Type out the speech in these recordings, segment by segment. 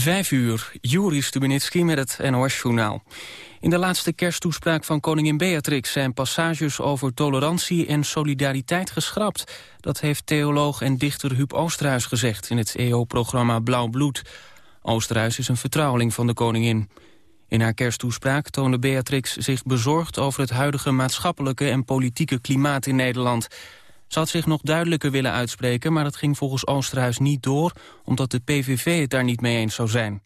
Vijf uur, Juri Stubenitski met het NOS-journaal. In de laatste kersttoespraak van koningin Beatrix zijn passages over tolerantie en solidariteit geschrapt. Dat heeft theoloog en dichter Huub Oosterhuis gezegd in het EO-programma Blauw Bloed. Oosterhuis is een vertrouweling van de koningin. In haar kersttoespraak toonde Beatrix zich bezorgd over het huidige maatschappelijke en politieke klimaat in Nederland. Ze had zich nog duidelijker willen uitspreken, maar dat ging volgens Oosterhuis niet door, omdat de PVV het daar niet mee eens zou zijn.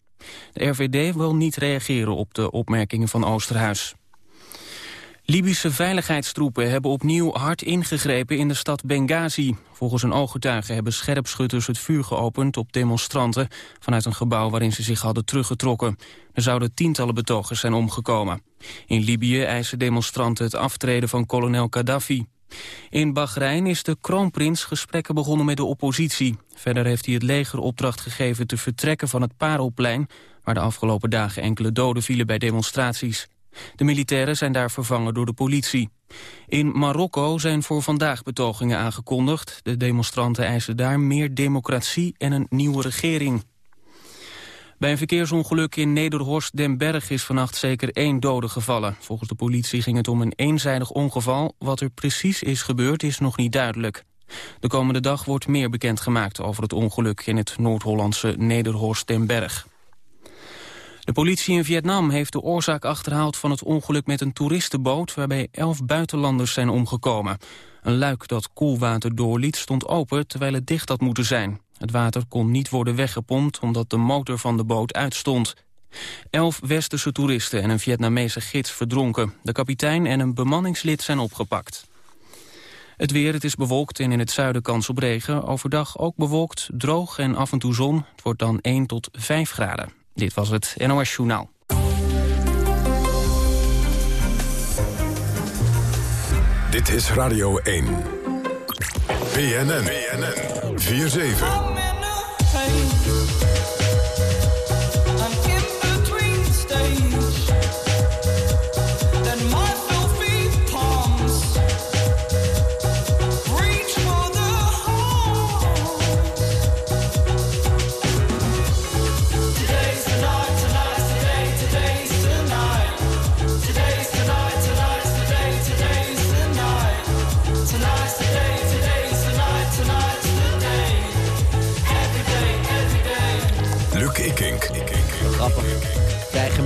De RVD wil niet reageren op de opmerkingen van Oosterhuis. Libische veiligheidstroepen hebben opnieuw hard ingegrepen in de stad Benghazi. Volgens een ooggetuige hebben scherpschutters het vuur geopend op demonstranten... vanuit een gebouw waarin ze zich hadden teruggetrokken. Er zouden tientallen betogers zijn omgekomen. In Libië eisen demonstranten het aftreden van kolonel Gaddafi. In Bahrein is de kroonprins gesprekken begonnen met de oppositie. Verder heeft hij het leger opdracht gegeven te vertrekken van het Parelplein... waar de afgelopen dagen enkele doden vielen bij demonstraties. De militairen zijn daar vervangen door de politie. In Marokko zijn voor vandaag betogingen aangekondigd. De demonstranten eisen daar meer democratie en een nieuwe regering. Bij een verkeersongeluk in Nederhorst den Berg is vannacht zeker één dode gevallen. Volgens de politie ging het om een eenzijdig ongeval. Wat er precies is gebeurd is nog niet duidelijk. De komende dag wordt meer bekendgemaakt over het ongeluk in het Noord-Hollandse Nederhorst den Berg. De politie in Vietnam heeft de oorzaak achterhaald van het ongeluk met een toeristenboot waarbij elf buitenlanders zijn omgekomen. Een luik dat koelwater doorliet stond open terwijl het dicht had moeten zijn. Het water kon niet worden weggepompt omdat de motor van de boot uitstond. Elf westerse toeristen en een Vietnamese gids verdronken. De kapitein en een bemanningslid zijn opgepakt. Het weer, het is bewolkt en in het zuiden kans op regen. Overdag ook bewolkt, droog en af en toe zon. Het wordt dan 1 tot 5 graden. Dit was het NOS Journaal. Dit is Radio 1. BNN. BNN. 4-7.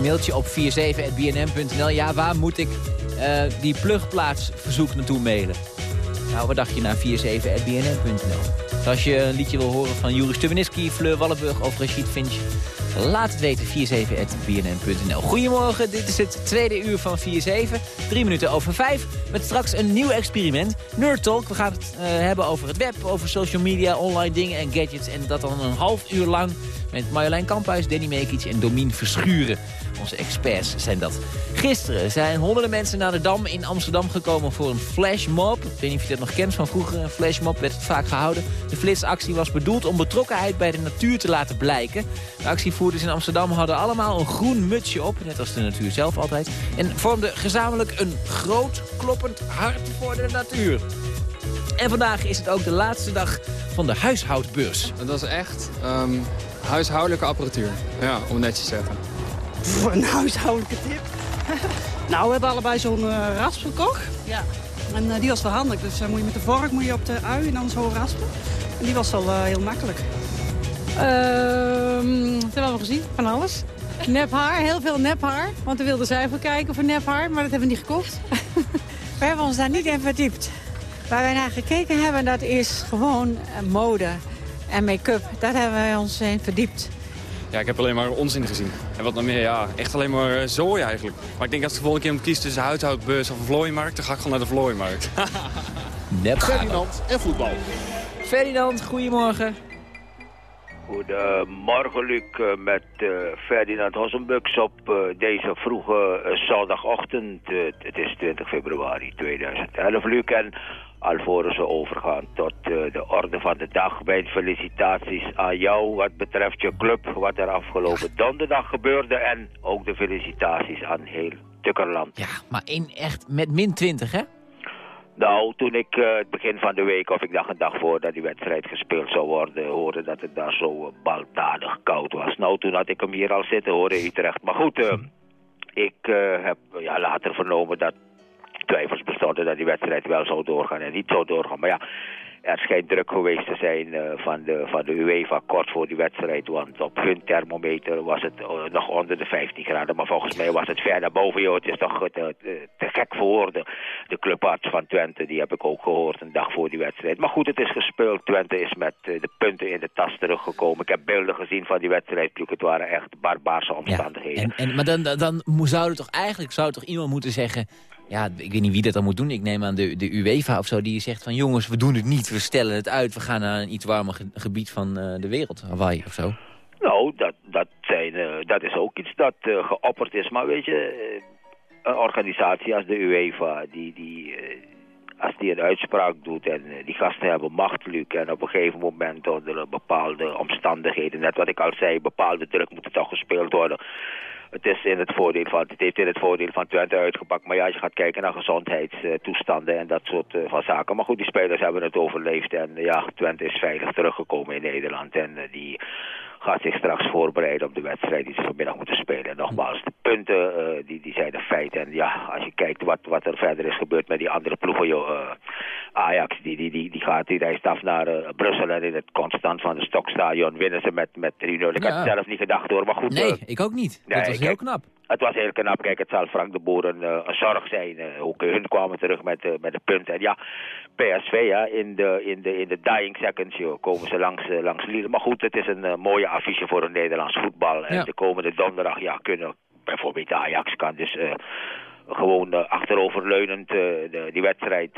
Mailtje op 47.bnm.nl. Ja, waar moet ik uh, die plugplaatsverzoek naartoe mailen? Nou, wat dacht je naar 47.bnm.nl? Dus als je een liedje wil horen van Juri Stubeniski, Fleur Wallenburg of Rashid Finch... Laat het weten, 47.bnn.nl. Goedemorgen, dit is het tweede uur van 47. Drie minuten over vijf. Met straks een nieuw experiment. Nerd Talk. We gaan het uh, hebben over het web, over social media, online dingen en gadgets. En dat dan een half uur lang met Marjolein Kamphuis, Danny Mekic en Domien Verschuren. Onze experts zijn dat. Gisteren zijn honderden mensen naar de Dam in Amsterdam gekomen voor een flashmob. Ik weet niet of je dat nog kent van vroeger. Een flashmob werd het vaak gehouden. De flitsactie was bedoeld om betrokkenheid bij de natuur te laten blijken. De actievoerders in Amsterdam hadden allemaal een groen mutsje op. Net als de natuur zelf altijd. En vormden gezamenlijk een groot kloppend hart voor de natuur. En vandaag is het ook de laatste dag van de huishoudbeurs. Dat is echt um, huishoudelijke apparatuur, ja, om netjes te zeggen. Voor een huishoudelijke tip? nou, we hebben allebei zo'n uh, rasp gekocht. Ja. En uh, die was wel handig. Dus uh, moet je met de vork moet je op de ui en dan zo raspen. En die was wel heel makkelijk. Ehm, wat hebben we gezien? Van alles. Nephaar, heel veel nephaar. Want we wilden zij even kijken voor nephaar, maar dat hebben we niet gekocht. we hebben ons daar niet in verdiept. Waar wij naar gekeken hebben, dat is gewoon mode en make-up. Daar hebben wij ons in verdiept. Ja, ik heb alleen maar onzin gezien. En wat nog meer, ja, echt alleen maar uh, zooi eigenlijk. Maar ik denk als ik de volgende keer moet kiezen tussen huidhoudbeurs of een vlooimarkt, dan ga ik gewoon naar de vlooimarkt. Nep Ferdinand en voetbal. Ferdinand, goedemorgen. Goedemorgen Luc, eh, met uh, Ferdinand Hossenbux op uh, deze vroege zondagochtend. het is 20 februari 2011 Luc en alvorens we overgaan tot uh, de orde van de dag. Mijn felicitaties aan jou wat betreft je club, wat er afgelopen donderdag gebeurde. En ook de felicitaties aan heel Tukkerland. Ja, maar in echt met min 20 hè? Nou, toen ik uh, het begin van de week, of ik dacht een dag voordat die wedstrijd gespeeld zou worden, hoorde dat het daar zo uh, baldadig koud was. Nou, toen had ik hem hier al zitten hoor in Utrecht. Maar goed, ik heb ja, later vernomen dat twijfels bestonden dat die wedstrijd wel zou doorgaan en niet zou doorgaan. Maar ja, er schijnt druk geweest te zijn uh, van, de, van de UEFA kort voor die wedstrijd. Want op hun thermometer was het uh, nog onder de 15 graden. Maar volgens mij was het ver naar boven. Joh. Het is toch te, te, te gek voor woorden. De clubarts van Twente, die heb ik ook gehoord een dag voor die wedstrijd. Maar goed, het is gespeeld. Twente is met de punten in de tas teruggekomen. Ik heb beelden gezien van die wedstrijd. Het waren echt barbaarse omstandigheden. Ja, en, en, maar dan, dan zou er toch eigenlijk zou toch iemand moeten zeggen ja, ik weet niet wie dat dan moet doen. Ik neem aan de, de UEFA of zo, die zegt van... jongens, we doen het niet, we stellen het uit. We gaan naar een iets warmer gebied van uh, de wereld, Hawaii of zo. Nou, dat, dat, zijn, uh, dat is ook iets dat uh, geopperd is. Maar weet je, een organisatie als de UEFA... die, die, als die een uitspraak doet en die gasten hebben macht, Luc... en op een gegeven moment onder bepaalde omstandigheden... net wat ik al zei, bepaalde druk moet toch gespeeld worden het is in het voordeel van, het heeft in het voordeel van Twente uitgepakt. Maar ja, als je gaat kijken naar gezondheidstoestanden en dat soort uh, van zaken. Maar goed, die spelers hebben het overleefd en ja, Twente is veilig teruggekomen in Nederland. En die gaat zich straks voorbereiden op de wedstrijd die ze vanmiddag moeten spelen. En nogmaals, de punten uh, die, die zijn een feit. En ja, als je kijkt wat, wat er verder is gebeurd met die andere ploegen, joh, uh, Ajax, die, die, die, die, gaat, die reist af naar uh, Brussel en in het constant van de Stokstadion winnen ze met, met 3-0. Ik ja. had het zelf niet gedacht hoor, maar goed. Nee, ik ook niet. Nee, dat was heel knap. Het was heel knap. Kijk, het zal Frank de Boer een, een zorg zijn. ook hun kwamen terug met, met de punten. En ja, PSV, ja, in de, in de, in de dying seconds, joh, komen ze langs, langs Lille. Maar goed, het is een mooie affiche voor een Nederlands voetbal. En ja. de komende donderdag ja, kunnen bijvoorbeeld Ajax kan dus uh, gewoon uh, achteroverleunend uh, de, die wedstrijd,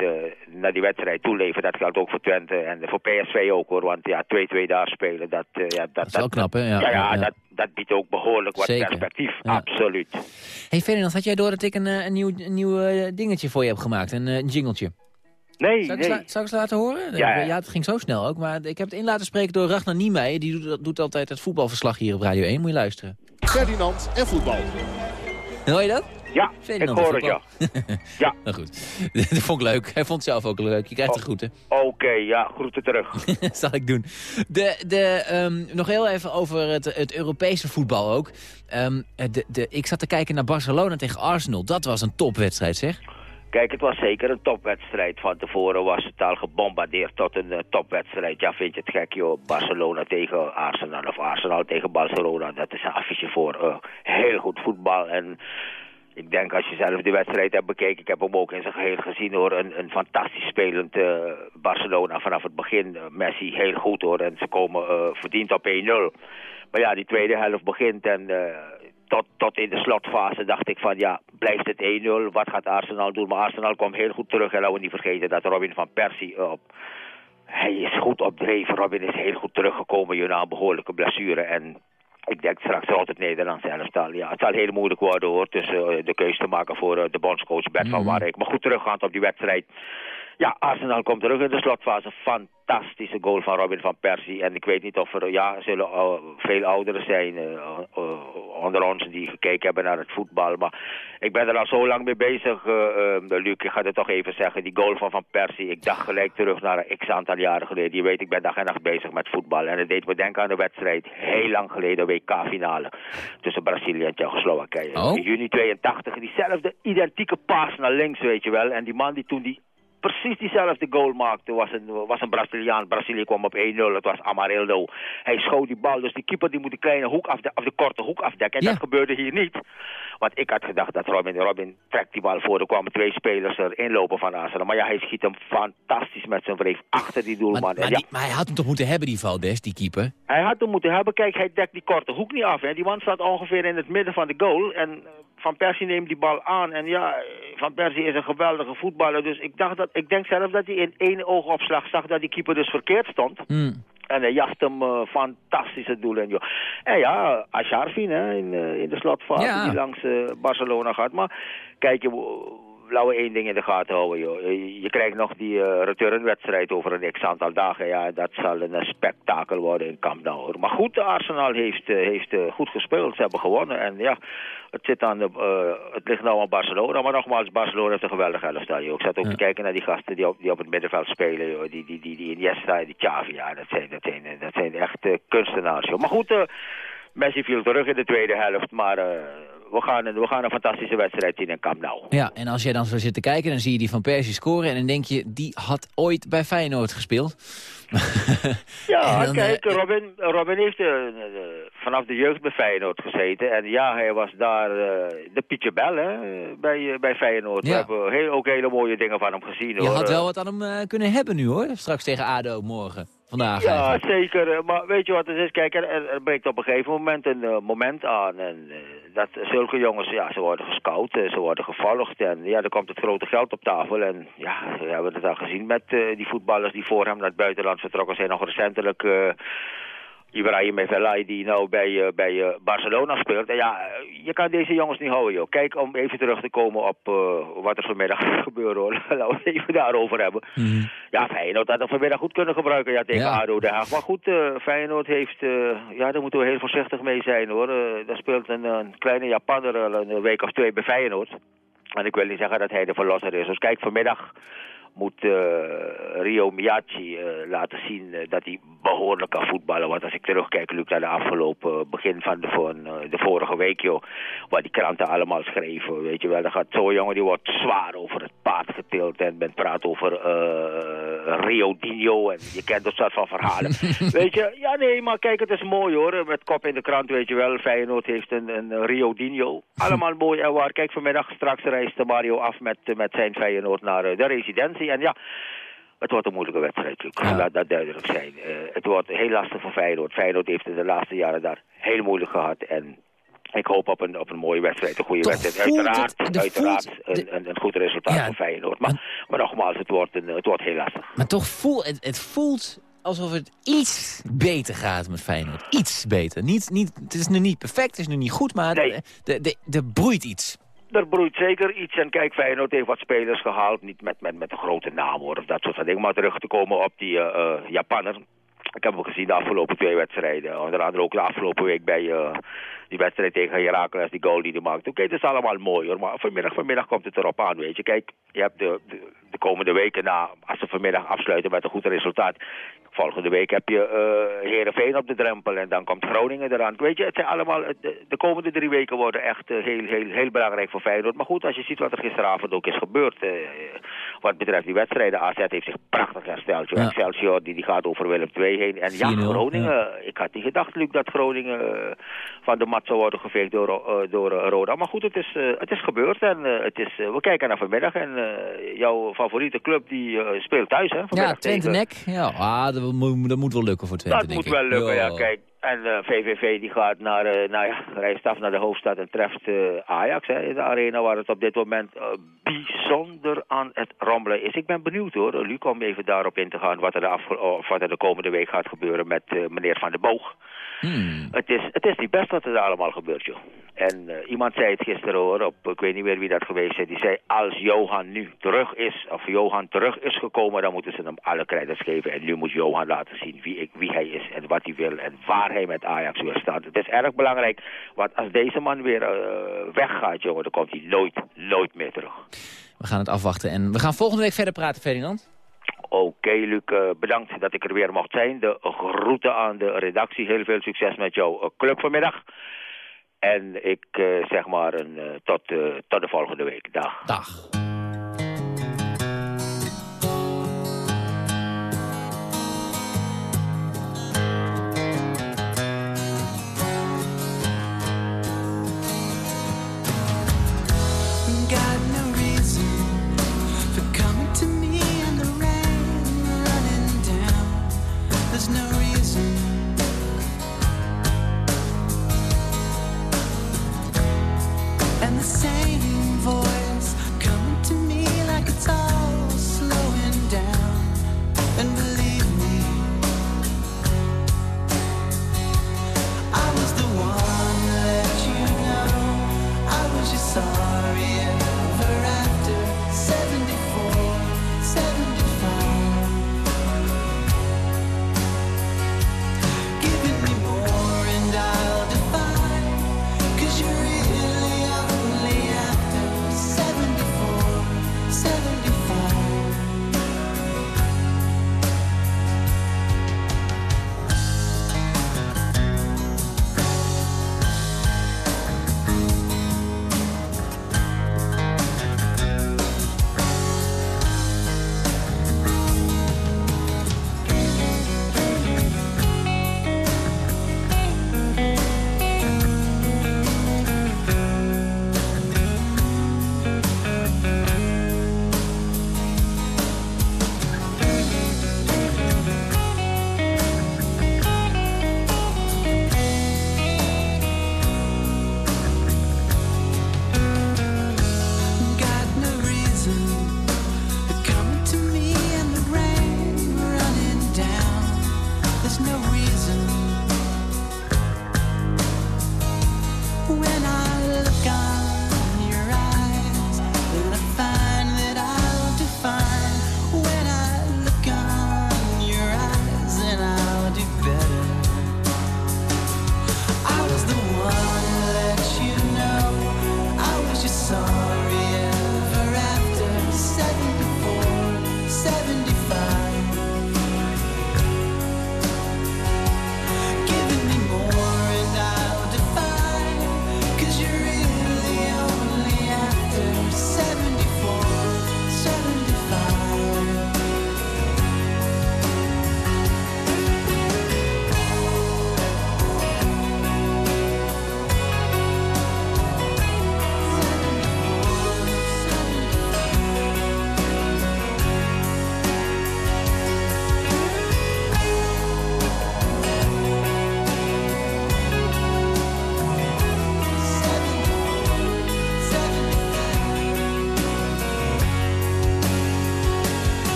naar die wedstrijd toeleven. Dat geldt ook voor Twente en voor PSV ook hoor. Want ja, 2-2 daar spelen, dat, ja, dat, dat is wel knap hè? Ja, ja, ja, ja. Dat, dat biedt ook behoorlijk wat Zeker. perspectief, absoluut. hey Ferdinand, had jij door dat ik een, een nieuw, een nieuw dingetje voor je heb gemaakt, een, een jingletje? Nee, zou nee. Ik zou ik ze laten horen? Ja, ja, het ging zo snel ook. Maar ik heb het in laten spreken door Ragnar Niemeyer. Die doet, doet altijd het voetbalverslag hier op Radio 1. Moet je luisteren. Ferdinand en voetbal. Hoor je dat? Ja, Ferdinand ik hoor het, ja. ja. Nou goed, dat vond ik leuk. Hij vond het zelf ook leuk. Je krijgt de groeten. Oké, okay, ja, groeten terug. dat zal ik doen. De, de, um, nog heel even over het, het Europese voetbal ook. Um, de, de, ik zat te kijken naar Barcelona tegen Arsenal. Dat was een topwedstrijd, zeg. Kijk, het was zeker een topwedstrijd. Van tevoren was het al gebombardeerd tot een uh, topwedstrijd. Ja, vind je het gek, joh. Barcelona tegen Arsenal of Arsenal tegen Barcelona. Dat is een affiche voor uh, heel goed voetbal. En ik denk als je zelf de wedstrijd hebt bekeken, ik heb hem ook in zijn geheel gezien hoor. Een, een fantastisch spelend uh, Barcelona vanaf het begin. Messi heel goed hoor. En ze komen verdiend op 1-0. Maar ja, die tweede helft begint en tot, tot in de slotfase dacht ik van ja, blijft het 1-0, wat gaat Arsenal doen? Maar Arsenal komt heel goed terug en laten we niet vergeten dat Robin van Persie op... Hij is goed op dreef, Robin is heel goed teruggekomen na een behoorlijke blessure en... Ik denk straks rond het Nederlandse elftal. Ja, het zal heel moeilijk worden hoor, tussen uh, de keuze te maken voor uh, de bondscoach Bert mm -hmm. van Warijk. Maar goed teruggaand op die wedstrijd. Ja, Arsenal komt terug in de slotfase. Fantastische goal van Robin van Persie. En ik weet niet of er, ja, zullen uh, veel ouderen zijn uh, onder ons die gekeken hebben naar het voetbal. Maar ik ben er al zo lang mee bezig, Luc. Ik ga het toch even zeggen. Die goal van Van Persie. Ik dacht gelijk terug naar een x-aantal jaren geleden. Je weet, ik ben dag en nacht bezig met voetbal. En het deed me denken aan de wedstrijd heel lang geleden, WK-finale. Tussen Brazilië en Tsjechoslowakije. Oh. In juni 82. Diezelfde identieke paas naar links, weet je wel. En die man die toen die precies diezelfde goal maakte. Was een, was een Braziliaan. Brazilië kwam op 1-0. Het was Amarildo. Hij schoot die bal. Dus die keeper die moet de kleine hoek afde of de korte hoek afdekken. En Ja. dat gebeurde hier niet. Want ik had gedacht dat Robin, Robin trekt die bal voor. Er kwamen twee spelers erin lopen van Arsenal. Maar ja, hij schiet hem fantastisch met zijn wreef achter die doelman. Ja, maar hij had hem toch moeten hebben, die Valdes, die keeper? hij had hem moeten hebben. Kijk, hij dekt die korte hoek niet af. Hè. Die man staat ongeveer in het midden van de goal. En eh, Van Persie neemt die bal aan. En ja, eh, Van Persie is een geweldige voetballer. Dus ik, dacht dat, ik denk zelf dat hij in één oogopslag zag dat die keeper dus verkeerd stond. Hmm. En hij jacht hem eh, fantastische doel in, joh. En ja, Asharfin hè, in, eh, in de slotfase Ja. die langs eh, Barcelona gaat. Maar kijk, je, laten we één ding in de gaten houden, joh. Je, krijgt nog die uh, returnwedstrijd over een x-aantal dagen. Ja, dat zal een spektakel worden in Camp Nou. Maar goed, Arsenal heeft, uh, heeft uh, goed gespeeld. Ze hebben gewonnen. En ja, het, zit aan de, het ligt nou aan Barcelona. Maar nogmaals, Barcelona heeft een geweldige elftal, joh. Ik zat ook ja. te kijken naar die gasten die op, die op het middenveld spelen, joh. Die, die, die, die Iniesta en die Xavi, ja. Dat zijn, dat zijn, dat zijn echt kunstenaars, joh. Maar goed... Messi viel terug in de tweede helft, maar we, gaan, we gaan een fantastische wedstrijd zien in Camp Nou. Ja, en als jij dan zo zit te kijken, dan zie je die van Persie scoren... en dan denk je, die had ooit bij Feyenoord gespeeld. ja, dan, kijk, uh, Robin, Robin heeft uh, vanaf de jeugd bij Feyenoord gezeten. En ja, hij was daar de Pietje Bel hè, bij, bij Feyenoord. Ja. We hebben heel, ook hele mooie dingen van hem gezien. Je hoor. had wel wat aan hem kunnen hebben nu, hoor. Straks tegen ADO morgen vandaag. Ja, eigenlijk. zeker. Maar weet je wat het is? Kijk, er, er breekt op een gegeven moment een uh, moment aan. En uh, dat zulke jongens, ja, ze worden gescout, ze worden gevolgd. En ja, er komt het grote geld op tafel. En ja, we hebben het al gezien met die voetballers die voor hem naar het buitenland vertrokken zijn. Nog recentelijk... Ibrahim Evelay die nou bij, uh, bij uh, Barcelona speelt. En ja, je kan deze jongens niet houden, joh. Kijk, om even terug te komen op wat er vanmiddag gebeurde, hoor. Laten we het even daarover hebben. Mm -hmm. Ja, Feyenoord had het vanmiddag goed kunnen gebruiken ja, tegen ja. ADO Den Haag. Maar goed, Feyenoord heeft... ja, daar moeten we heel voorzichtig mee zijn, hoor. daar speelt een, een kleine Japaner een week of twee bij Feyenoord. En ik wil niet zeggen dat hij de verlosser is. Dus kijk, vanmiddag moet uh, Rio Miyachi uh, laten zien uh, dat hij behoorlijk kan voetballen. Want als ik terugkijk, Luc, naar de afgelopen begin van de, van, de vorige week, joh, waar die kranten allemaal schreven, weet je wel, dan gaat zo'n jongen die wordt zwaar over het paard getild en men praat over Rio Dino en je kent dat soort van verhalen. weet je, ja nee, maar kijk, het is mooi hoor, met kop in de krant, weet je wel, Feyenoord heeft een, een Rio Dino. Allemaal mooi en waar. Kijk, vanmiddag straks reist Mario af met, met zijn Feyenoord naar de residentie. En ja, het wordt een moeilijke wedstrijd. Ja. Laat dat duidelijk zijn. Uh, het wordt heel lastig voor Feyenoord. Feyenoord heeft de laatste jaren daar heel moeilijk gehad. En ik hoop op een, op een mooie wedstrijd, een goede Toch wedstrijd. Uiteraard, het, uiteraard voelt, een, een, een, goed resultaat ja, voor Feyenoord. Maar, maar, maar nogmaals, het wordt, een, het wordt heel lastig. Maar toch voelt het, het voelt alsof het iets beter gaat met Feyenoord. Iets beter. Niet, niet, het is nu niet perfect, het is nu niet goed, maar nee. er broeit iets. Er broeit zeker iets. En kijk, Feyenoord heeft wat spelers gehaald. Niet met, met, met een grote naam hoor, of dat soort dingen. Maar terug te komen op die uh, uh, Japanner. Ik heb hem gezien de afgelopen twee wedstrijden. Onder andere ook de afgelopen week bij uh, die wedstrijd tegen Heracles, die goal die hij maakte. Oké, okay, het is allemaal mooi hoor, maar vanmiddag, vanmiddag komt het erop aan, weet je. Kijk, je hebt de, de, de komende weken na, als ze vanmiddag afsluiten met een goed resultaat, volgende week heb je uh, Heerenveen op de drempel en dan komt Groningen eraan. Weet je, het zijn allemaal, de, de komende drie weken worden echt uh, heel, heel, heel belangrijk voor Feyenoord. Maar goed, als je ziet wat er gisteravond ook is gebeurd, uh, wat betreft die wedstrijden, AZ heeft zich prachtig hersteld. Ja. Excelsior, die, die gaat over Willem II heen. En ja, Groningen, ja. ik had niet gedacht, Luc, dat Groningen van de mat zou worden geveegd door, uh, door uh, Roda. Maar goed, het is, uh, het is gebeurd en het is, we kijken naar vanmiddag. En jouw favoriete club die speelt thuis, hè? Ja, Twente Nek. Ja, ah, dat, moet, dat moet wel lukken voor Twente, Dat moet wel lukken, ja. Kijk, en VVV die gaat naar, uh, nou ja, reist af naar de hoofdstad en treft uh, Ajax hè, in de arena waar het op dit moment bijzonder aan het rommelen is. Ik ben benieuwd hoor, Luc, om even daarop in te gaan wat er de, of wat er de komende week gaat gebeuren met meneer Van der Boog. Hmm. Het, is, het is niet best wat er allemaal gebeurt, joh. En iemand zei het gisteren hoor, op, ik weet niet meer wie dat geweest is, die zei als Johan nu terug is, of Johan terug is gekomen, dan moeten ze hem alle credits geven. En nu moet Johan laten zien wie, ik, wie hij is en wat hij wil en waar hij met Ajax weer staat. Het is erg belangrijk, want als deze man weer uh, weggaat, jongen, dan komt hij nooit, nooit meer terug. We gaan het afwachten en we gaan volgende week verder praten, Ferdinand. Oké, okay, Luc, uh, bedankt dat ik er weer mocht zijn. De groeten aan de redactie. Heel veel succes met jouw club vanmiddag. En ik uh, zeg maar een, tot, tot de volgende week. Dag. Dag.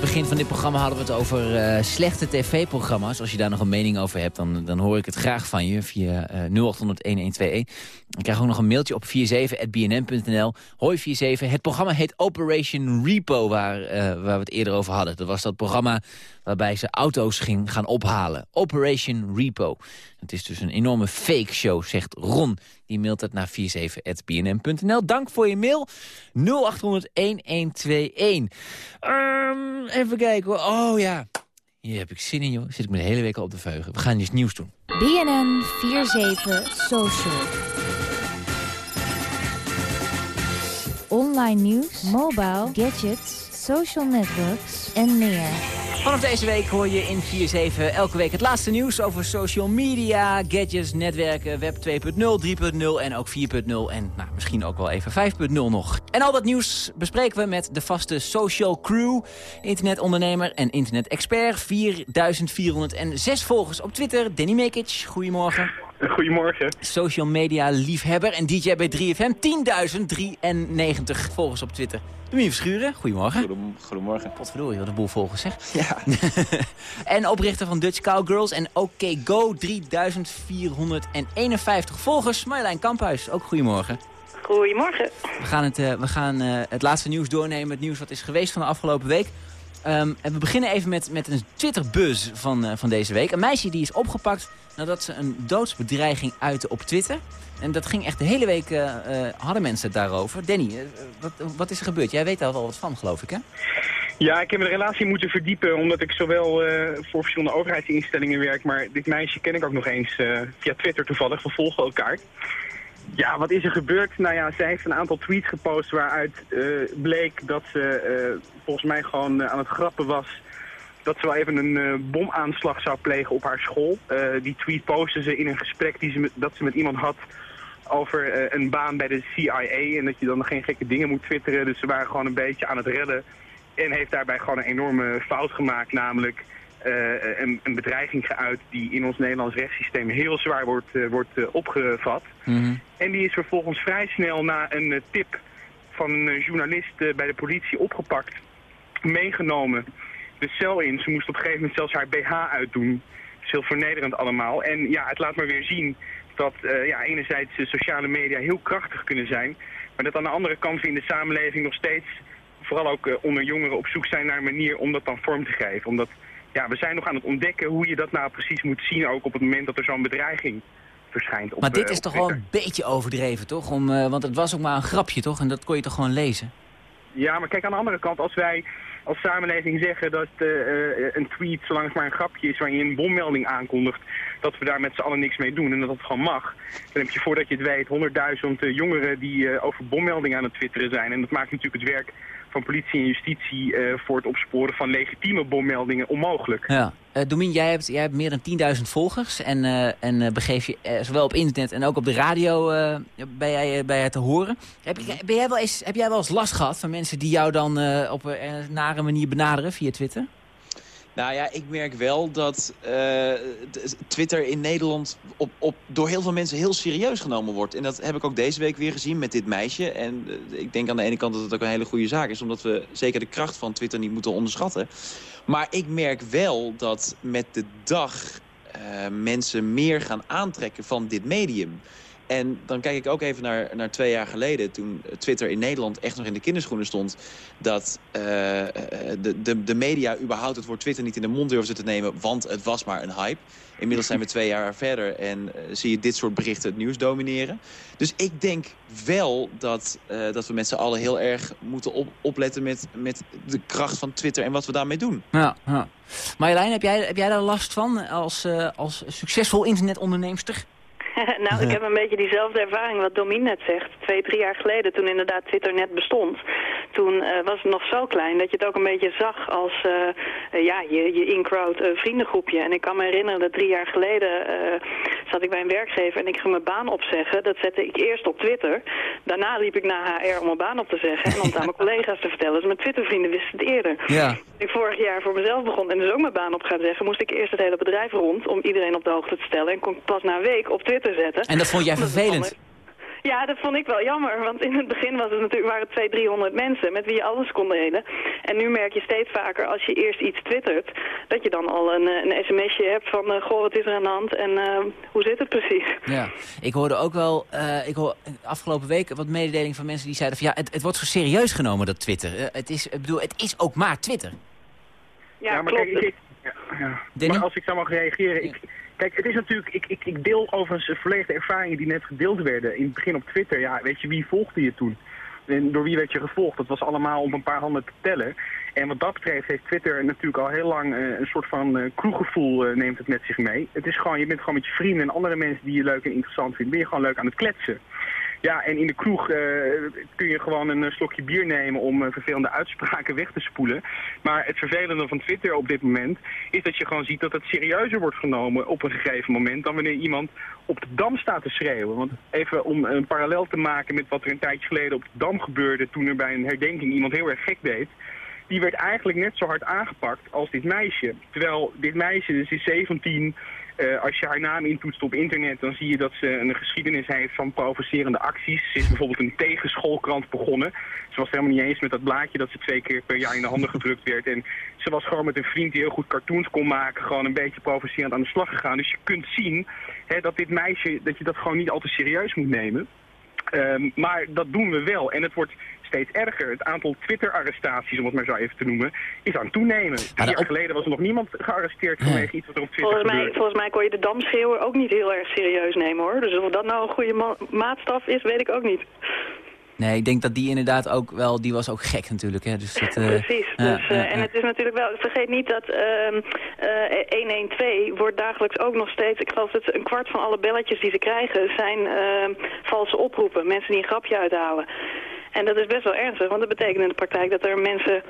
Begin van dit programma hadden we het over uh, slechte tv-programma's. Als je daar nog een mening over hebt, dan, dan hoor ik het graag van je via uh, 0800-1121. Ik krijg ook nog een mailtje op 47.bnn.nl. Hoi 47, het programma heet Operation Repo, waar, uh, waar we het eerder over hadden. Dat was dat programma waarbij ze auto's ging gaan ophalen. Operation Repo. Het is dus een enorme fake show, zegt Ron. Die mailt het naar 47.bnm.nl. Dank voor je mail. 0800-1121. Um, even kijken. Oh ja. Hier heb ik zin in, joh. Zit ik me de hele week al op de veugen. We gaan iets nieuws doen. BNN 47 Social. Online nieuws, mobile, gadgets, social networks en meer. Vanaf deze week hoor je in 4-7 elke week het laatste nieuws over social media, gadgets, netwerken, web 2.0, 3.0 en ook 4.0 en nou, misschien ook wel even 5.0 nog. En al dat nieuws bespreken we met de vaste social crew, internetondernemer en internet-expert, 4406 volgers op Twitter, Danny Mekic. Goedemorgen. Goedemorgen. Social media liefhebber en DJ bij 3FM. 10.093 volgers op Twitter. Domien Verschuren, goedemorgen. Goedemorgen. Potverdorie, wat een boel volgers zeg. Ja. en oprichter van Dutch Cowgirls en OK Go 3451 volgers. Marjolein Kamphuis, ook goedemorgen. Goedemorgen. We gaan, het, uh, we gaan uh, het laatste nieuws doornemen. Het nieuws wat is geweest van de afgelopen week. Um, en we beginnen even met, met een Twitter-buzz van, uh, van deze week. Een meisje die is opgepakt nadat ze een doodsbedreiging uitte op Twitter. En dat ging echt de hele week, uh, uh, hadden mensen het daarover. Danny, uh, wat, wat, is er gebeurd? Jij weet daar wel wat van, geloof ik, hè? Ja, ik heb de relatie moeten verdiepen omdat ik zowel voor verschillende overheidsinstellingen werk, maar dit meisje ken ik ook nog eens via Twitter toevallig, we volgen elkaar. Ja, wat is er gebeurd? Nou ja, zij heeft een aantal tweets gepost waaruit bleek dat ze volgens mij gewoon aan het grappen was dat ze wel even een uh, bomaanslag zou plegen op haar school. Uh, die tweet postte ze in een gesprek die ze met, dat ze met iemand had over uh, een baan bij de CIA. En dat je dan geen gekke dingen moet twitteren. Dus ze waren gewoon een beetje aan het redden. En heeft daarbij gewoon een enorme fout gemaakt. Namelijk een, een, bedreiging geuit die in ons Nederlands rechtssysteem heel zwaar wordt, wordt opgevat. Mm -hmm. En die is vervolgens vrij snel na een tip van een journalist bij de politie opgepakt. Meegenomen de cel in. Ze moest op een gegeven moment zelfs haar BH uitdoen. Dat is heel vernederend allemaal. En ja, het laat maar weer zien dat uh, ja, enerzijds sociale media heel krachtig kunnen zijn. Maar dat aan de andere kant we in de samenleving nog steeds, vooral ook uh, onder jongeren, op zoek zijn naar een manier om dat dan vorm te geven. Omdat ja, we zijn nog aan het ontdekken hoe je dat nou precies moet zien, ook op het moment dat er zo'n bedreiging verschijnt. Op, maar dit uh, is toch wel een beetje overdreven, toch? Om, want het was ook maar een grapje, toch? En dat kon je toch gewoon lezen? Ja, maar kijk, aan de andere kant, als wij als samenleving zeggen dat uh, een tweet, zolang het maar een grapje is waarin je een bommelding aankondigt, dat we daar met z'n allen niks mee doen en dat het gewoon mag. Dan heb je voordat je het weet honderdduizend uh, jongeren die over bommeldingen aan het twitteren zijn. En dat maakt natuurlijk het werk van politie en justitie voor het opsporen van legitieme bommeldingen onmogelijk. Ja. Uh, Domin, jij hebt, jij hebt meer dan 10.000 volgers en, uh, en begeef je zowel op internet en ook op de radio bij, jij, bij te horen. Heb, ben jij wel eens, heb jij wel eens last gehad van mensen die jou dan op een nare manier benaderen via Twitter? Nou ja, ik merk wel dat uh, Twitter in Nederland op, op, door heel veel mensen heel serieus genomen wordt. En dat heb ik ook deze week weer gezien met dit meisje. En uh, ik denk aan de ene kant dat het ook een hele goede zaak is. Omdat we zeker de kracht van Twitter niet moeten onderschatten. Maar ik merk wel dat met de dag uh, mensen meer gaan aantrekken van dit medium. En dan kijk ik ook even naar, naar twee jaar geleden... toen Twitter in Nederland echt nog in de kinderschoenen stond... dat uh, de, de, de media überhaupt het woord Twitter niet in de mond durfden te nemen... want het was maar een hype. Inmiddels zijn we twee jaar verder en uh, zie je dit soort berichten het nieuws domineren. Dus ik denk wel dat, dat we met z'n allen heel erg moeten op, opletten... Met, met de kracht van Twitter en wat we daarmee doen. Ja, ja. Marjolein, heb jij, heb jij daar last van als, als succesvol internetonderneemster? nou, ik heb een beetje diezelfde ervaring wat Domin net zegt. Twee, drie jaar geleden, toen inderdaad Twitter net bestond. Toen uh, was het nog zo klein dat je het ook een beetje zag als uh, uh, ja, je, je in-crowd vriendengroepje. En ik kan me herinneren dat drie jaar geleden zat ik bij een werkgever en ik ging mijn baan opzeggen. Dat zette ik eerst op Twitter. Daarna liep ik naar HR om mijn baan op te zeggen. En om het aan mijn collega's te vertellen. Dus mijn Twitter-vrienden wisten het eerder. Ja. Toen ik vorig jaar voor mezelf begon en dus ook mijn baan op gaan zeggen... moest ik eerst het hele bedrijf rond om iedereen op de hoogte te stellen. En kon ik pas na een week op Twitter zetten. En dat vond jij vervelend? Ja, dat vond ik wel jammer, want in het begin was het natuurlijk, waren het 200, 300 mensen met wie je alles kon delen. En nu merk je steeds vaker, als je eerst iets twittert, dat je dan al een, eh, een sms'je hebt van, uh, goh, wat is er aan de hand en uh, hoe zit het precies? Ja, ik hoorde ook wel, uh, ik hoor afgelopen week wat mededeling van mensen die zeiden van, ja, het, het wordt zo serieus genomen, dat Twitter. het, is, ik bedoel, het is ook maar Twitter. Ja, ja maar klopt. kijk, ik, ja, ja. Maar als ik zou mag reageren, ik, Kijk, het is natuurlijk, ik, ik, ik deel overigens volledig de ervaringen die net gedeeld werden. In het begin op Twitter, ja, weet je, wie volgde je toen? En door wie werd je gevolgd? Dat was allemaal op een paar handen te tellen. En wat dat betreft heeft Twitter natuurlijk al heel lang uh, een soort van uh, kroeggevoel uh, neemt het met zich mee. Het is gewoon, je bent gewoon met je vrienden en andere mensen die je leuk en interessant vindt, ben je gewoon leuk aan het kletsen. Ja, en in de kroeg uh, kun je gewoon een slokje bier nemen om uh, vervelende uitspraken weg te spoelen. Maar het vervelende van Twitter op dit moment is dat je gewoon ziet dat het serieuzer wordt genomen op een gegeven moment dan wanneer iemand op de Dam staat te schreeuwen. Want even om een parallel te maken met wat er een tijdje geleden op de Dam gebeurde toen er bij een herdenking iemand heel erg gek deed die werd eigenlijk net zo hard aangepakt als dit meisje. Terwijl dit meisje, dus is 17, uh, als je haar naam intoetst op internet, dan zie je dat ze een geschiedenis heeft van provocerende acties. Ze is bijvoorbeeld een tegenschoolkrant begonnen. Ze was helemaal niet eens met dat blaadje dat ze twee keer per jaar in de handen gedrukt werd. En ze was gewoon met een vriend die heel goed cartoons kon maken, gewoon een beetje provocerend aan de slag gegaan. Dus je kunt zien hè, dat dit meisje, dat je dat gewoon niet al te serieus moet nemen. Um, maar dat doen we wel. En het wordt steeds erger. Het aantal Twitter-arrestaties, om het maar zo even te noemen, is aan het toenemen. Drie jaar geleden was er nog niemand gearresteerd vanwege iets wat er op Twitter volgens mij, volgens mij kon je de damschreeuwer ook niet heel erg serieus nemen hoor. Dus of dat nou een goede ma maatstaf is, weet ik ook niet. Nee, ik denk dat die inderdaad ook wel, die was ook gek natuurlijk. Hè? Dus dat, uh, Precies. ja, dus, uh, ja, en ja. het is natuurlijk wel, vergeet niet dat uh, uh, 112 wordt dagelijks ook nog steeds, ik geloof dat een kwart van alle belletjes die ze krijgen zijn valse oproepen. Mensen die een grapje uithalen. En dat is best wel ernstig, want dat betekent in de praktijk dat er mensen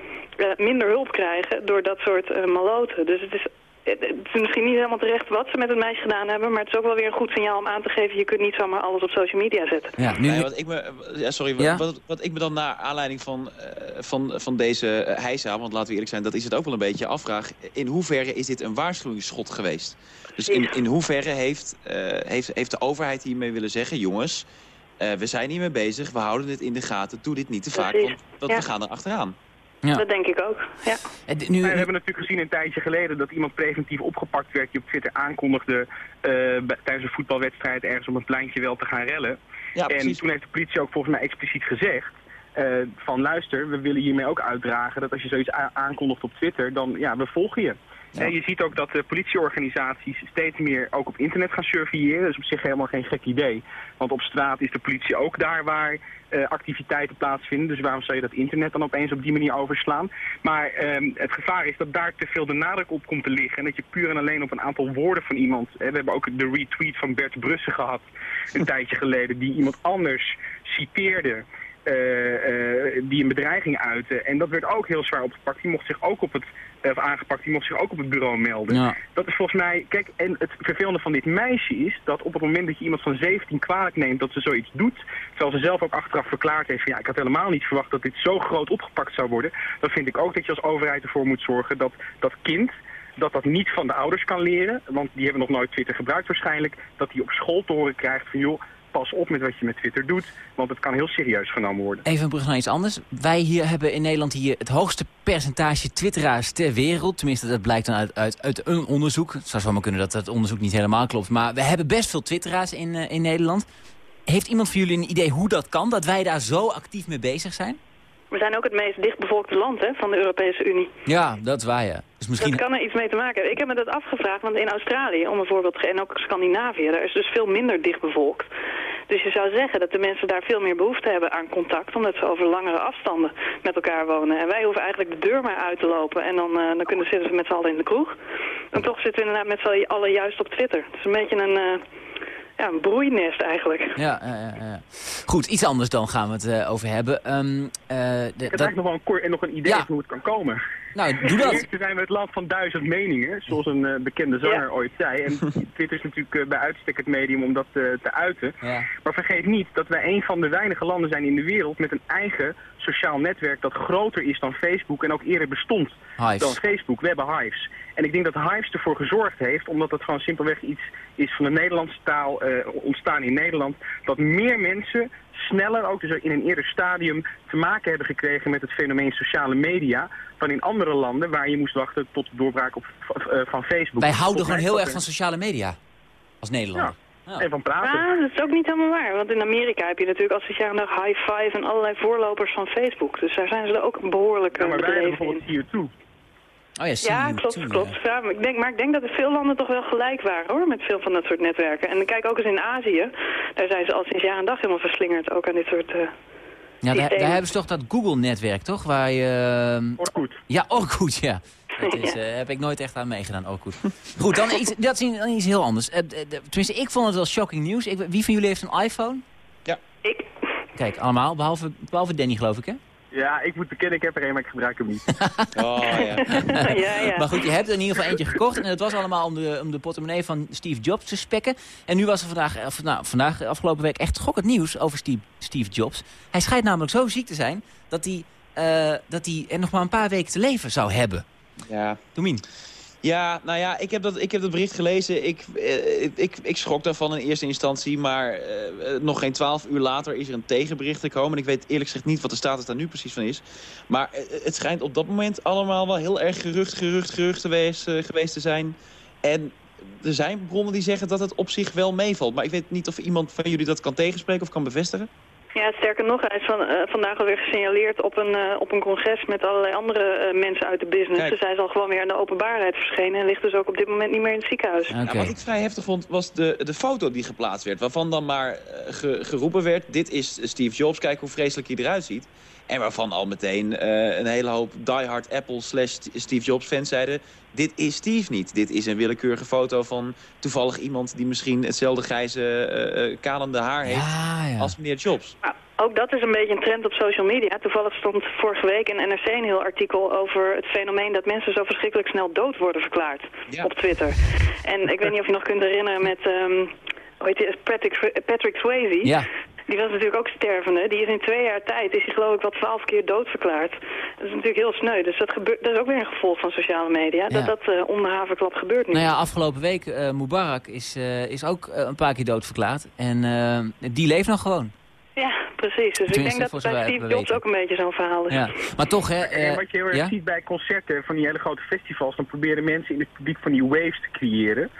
minder hulp krijgen door dat soort maloten. Dus het is het is misschien niet helemaal terecht wat ze met het meisje gedaan hebben, maar het is ook wel weer een goed signaal om aan te geven, je kunt niet zomaar alles op social media zetten. Ja, nu... Nee, wat ik me, ja, sorry, Ja? Wat, wat ik me dan naar aanleiding van, uh, van, van deze uh, heisa, want laten we eerlijk zijn, dat is het ook wel een beetje afvraag. In hoeverre is dit een waarschuwingsschot geweest? Dus in, in hoeverre heeft, uh, heeft, heeft de overheid hiermee willen zeggen, jongens, we zijn hiermee bezig, we houden dit in de gaten, doe dit niet te vaak, Precies. want, want Ja. we gaan er achteraan. Ja. Dat denk ik ook, ja. En nu, we hebben natuurlijk gezien een tijdje geleden dat iemand preventief opgepakt werd die op Twitter aankondigde eh, bij- tijdens een voetbalwedstrijd ergens op een pleintje wel te gaan rellen. Ja, en toen heeft de politie ook volgens mij expliciet gezegd eh, van luister, we willen hiermee ook uitdragen dat als je zoiets aankondigt op Twitter, dan ja, we volgen je. Ja. En je ziet ook dat de politieorganisaties steeds meer ook op internet gaan surveilleren. Dat is op zich helemaal geen gek idee. Want op straat is de politie ook daar waar eh, activiteiten plaatsvinden. Dus waarom zou je dat internet dan opeens op die manier overslaan? Maar ehm, het gevaar is dat daar te veel de nadruk op komt te liggen. En dat je puur en alleen op een aantal woorden van iemand... Hè, we hebben ook de retweet van Bert Brussen gehad een tijdje geleden... die iemand anders citeerde... eh, eh, die een bedreiging uitte. En dat werd ook heel zwaar opgepakt. Die mocht zich ook op het, of aangepakt, die mocht zich ook op het bureau melden. Ja. Dat is volgens mij, kijk, en het vervelende van dit meisje is dat op het moment dat je iemand van 17 kwalijk neemt dat ze zoiets doet, terwijl ze zelf ook achteraf verklaard heeft van ja, ik had helemaal niet verwacht dat dit zo groot opgepakt zou worden, dan vind ik ook dat je als overheid ervoor moet zorgen dat dat kind dat dat niet van de ouders kan leren, want die hebben nog nooit Twitter gebruikt waarschijnlijk, dat die op school te horen krijgt van joh, pas op met wat je met Twitter doet, want het kan heel serieus genomen worden. Even een brug naar iets anders. Wij hier hebben in Nederland hier het hoogste percentage twitteraars ter wereld. Tenminste, dat blijkt dan uit, uit, uit een onderzoek. Het zou zomaar kunnen dat dat onderzoek niet helemaal klopt. Maar we hebben best veel twitteraars in, eh, in Nederland. Heeft iemand van jullie een idee hoe dat kan? Dat wij daar zo actief mee bezig zijn? We zijn ook het meest dichtbevolkte land hè, van de Europese Unie. Ja, dat is waar, ja. Dus misschien... Dat kan er iets mee te maken hebben. Ik heb me dat afgevraagd, want in Australië, om een voorbeeld te geven, en ook Scandinavië, daar is dus veel minder dichtbevolkt. Dus je zou zeggen dat de mensen daar veel meer behoefte hebben aan contact, omdat ze over langere afstanden met elkaar wonen. En wij hoeven eigenlijk de deur maar uit te lopen en dan, eh, dan kunnen zitten ze met z'n allen in de kroeg. En toch zitten we inderdaad met z'n allen juist op Twitter. Het is een beetje een, eh, ja, een broeinest eigenlijk. Ja, ja, ja, ja. Goed, iets anders dan gaan we het eh, over hebben. Ehm, eh, de- Ik heb dat... eigenlijk nog wel een, kort, en nog een idee Ja. van hoe het kan komen. Nou, doe Ten dat. eerste zijn we het land van duizend meningen, zoals een eh, bekende zanger Ja. ooit zei. En Twitter is natuurlijk bij uitstek het medium om dat te uiten. Ja. Maar vergeet niet dat wij een van de weinige landen zijn in de wereld met een eigen sociaal netwerk dat groter is dan Facebook en ook eerder bestond Hives. dan Facebook. We hebben Hives. En ik denk dat Hives ervoor gezorgd heeft, omdat het gewoon simpelweg iets is van de Nederlandse taal eh, ontstaan in Nederland, dat meer mensen sneller, ook dus in een eerder stadium, te maken hebben gekregen met het fenomeen sociale media dan in andere landen waar je moest wachten tot de doorbraak op, eh, van Facebook. Wij houden gewoon heel erg van sociale media. Als Nederlander. Ja. En van praten. Ja, dat is ook niet helemaal waar. Want in Amerika heb je natuurlijk als jaren dag High Five en allerlei voorlopers van Facebook. Dus daar zijn ze er ook behoorlijk Ja, eh, maar wij hebben bedreven in. Bijvoorbeeld CO2. Oh ja, Ja, CU2, klopt, klopt. Ja, maar, ik denk, maar ik denk dat er veel landen toch wel gelijk waren hoor, met veel van dat soort netwerken. En kijk ook eens in Azië, daar zijn ze al sinds jaar en dag helemaal verslingerd, ook aan dit soort... eh, Ja, daar, hebben ze toch dat Google-netwerk, toch? Waar je... ehm, Orkut. Ja, Orkut, ja. Dat is, eh, heb ik nooit echt aan meegedaan, Orkut. Goed, dan iets, dat is dan iets heel anders. Eh, tenminste, ik vond het wel shocking nieuws. Ik, wie van jullie heeft een iPhone? Ja. Ik. Kijk, allemaal, behalve, behalve Danny geloof ik, hè? Ja, ik moet bekennen, ik heb er een, maar ik gebruik hem niet. Oh, ja. ja, ja. Maar goed, je hebt er in ieder geval eentje gekocht. En het was allemaal om de, om de portemonnee van Steve Jobs te spekken. En nu was er vandaag, eh, of, nou, vandaag, afgelopen week, echt schokkend nieuws over Steve, Steve Jobs. Hij schijnt namelijk zo ziek te zijn dat hij, eh, dat hij er nog maar een paar weken te leven zou hebben. ja. Domien. Ja, nou ja, ik heb dat, ik heb dat bericht gelezen. Ik, eh, ik, ik schrok daarvan in eerste instantie. Maar eh, nog geen twaalf uur later is er een tegenbericht gekomen. En ik weet eerlijk gezegd niet wat de status daar nu precies van is. Maar eh, het schijnt op dat moment allemaal wel heel erg gerucht, gerucht, gerucht geweest, geweest te zijn. En er zijn bronnen die zeggen dat het op zich wel meevalt. Maar ik weet niet of iemand van jullie dat kan tegenspreken of kan bevestigen. Ja, sterker nog, hij is van, eh, vandaag alweer gesignaleerd op een, eh, op een congres met allerlei andere eh, mensen uit de business. Kijk. Dus hij is al gewoon weer in de openbaarheid verschenen en ligt dus ook op dit moment niet meer in het ziekenhuis. Wat ik vrij heftig vond, was de, de foto die geplaatst werd. Waarvan dan maar ge- geroepen werd, dit is Steve Jobs, kijk hoe vreselijk hij eruit ziet. En waarvan al meteen eh, een hele hoop diehard Apple slash Steve Jobs fans zeiden... dit is Steve niet. Dit is een willekeurige foto van toevallig iemand... die misschien hetzelfde grijze eh, eh, kalende haar heeft Ja, ja. als meneer Jobs. Nou, ook dat is een beetje een trend op social media. Toevallig stond vorige week in NRC een heel artikel over het fenomeen dat mensen zo verschrikkelijk snel dood worden verklaard Ja. op Twitter. En ik weet niet of je nog kunt herinneren met, ehm hoe heet die, Patrick, Patrick Swayze. Ja. Die was natuurlijk ook stervende. Die is in twee jaar tijd, is hij geloof ik wel twaalf keer doodverklaard. Dat is natuurlijk heel sneu. Dus dat, gebeurt, dat is ook weer een gevolg van sociale media. Ja. Dat dat eh onder de haverklap gebeurt nu. Nou ja, afgelopen week, eh Mubarak is, eh, is ook een paar keer doodverklaard. En die leeft nog gewoon. Ja, precies. Dus ik denk dat bij Steve Jobs ook een beetje zo'n verhaal is. Ja. Maar toch, hè... En eh, wat je heel erg ja? ziet bij concerten van die hele grote festivals, dan proberen mensen in het publiek van die waves te creëren.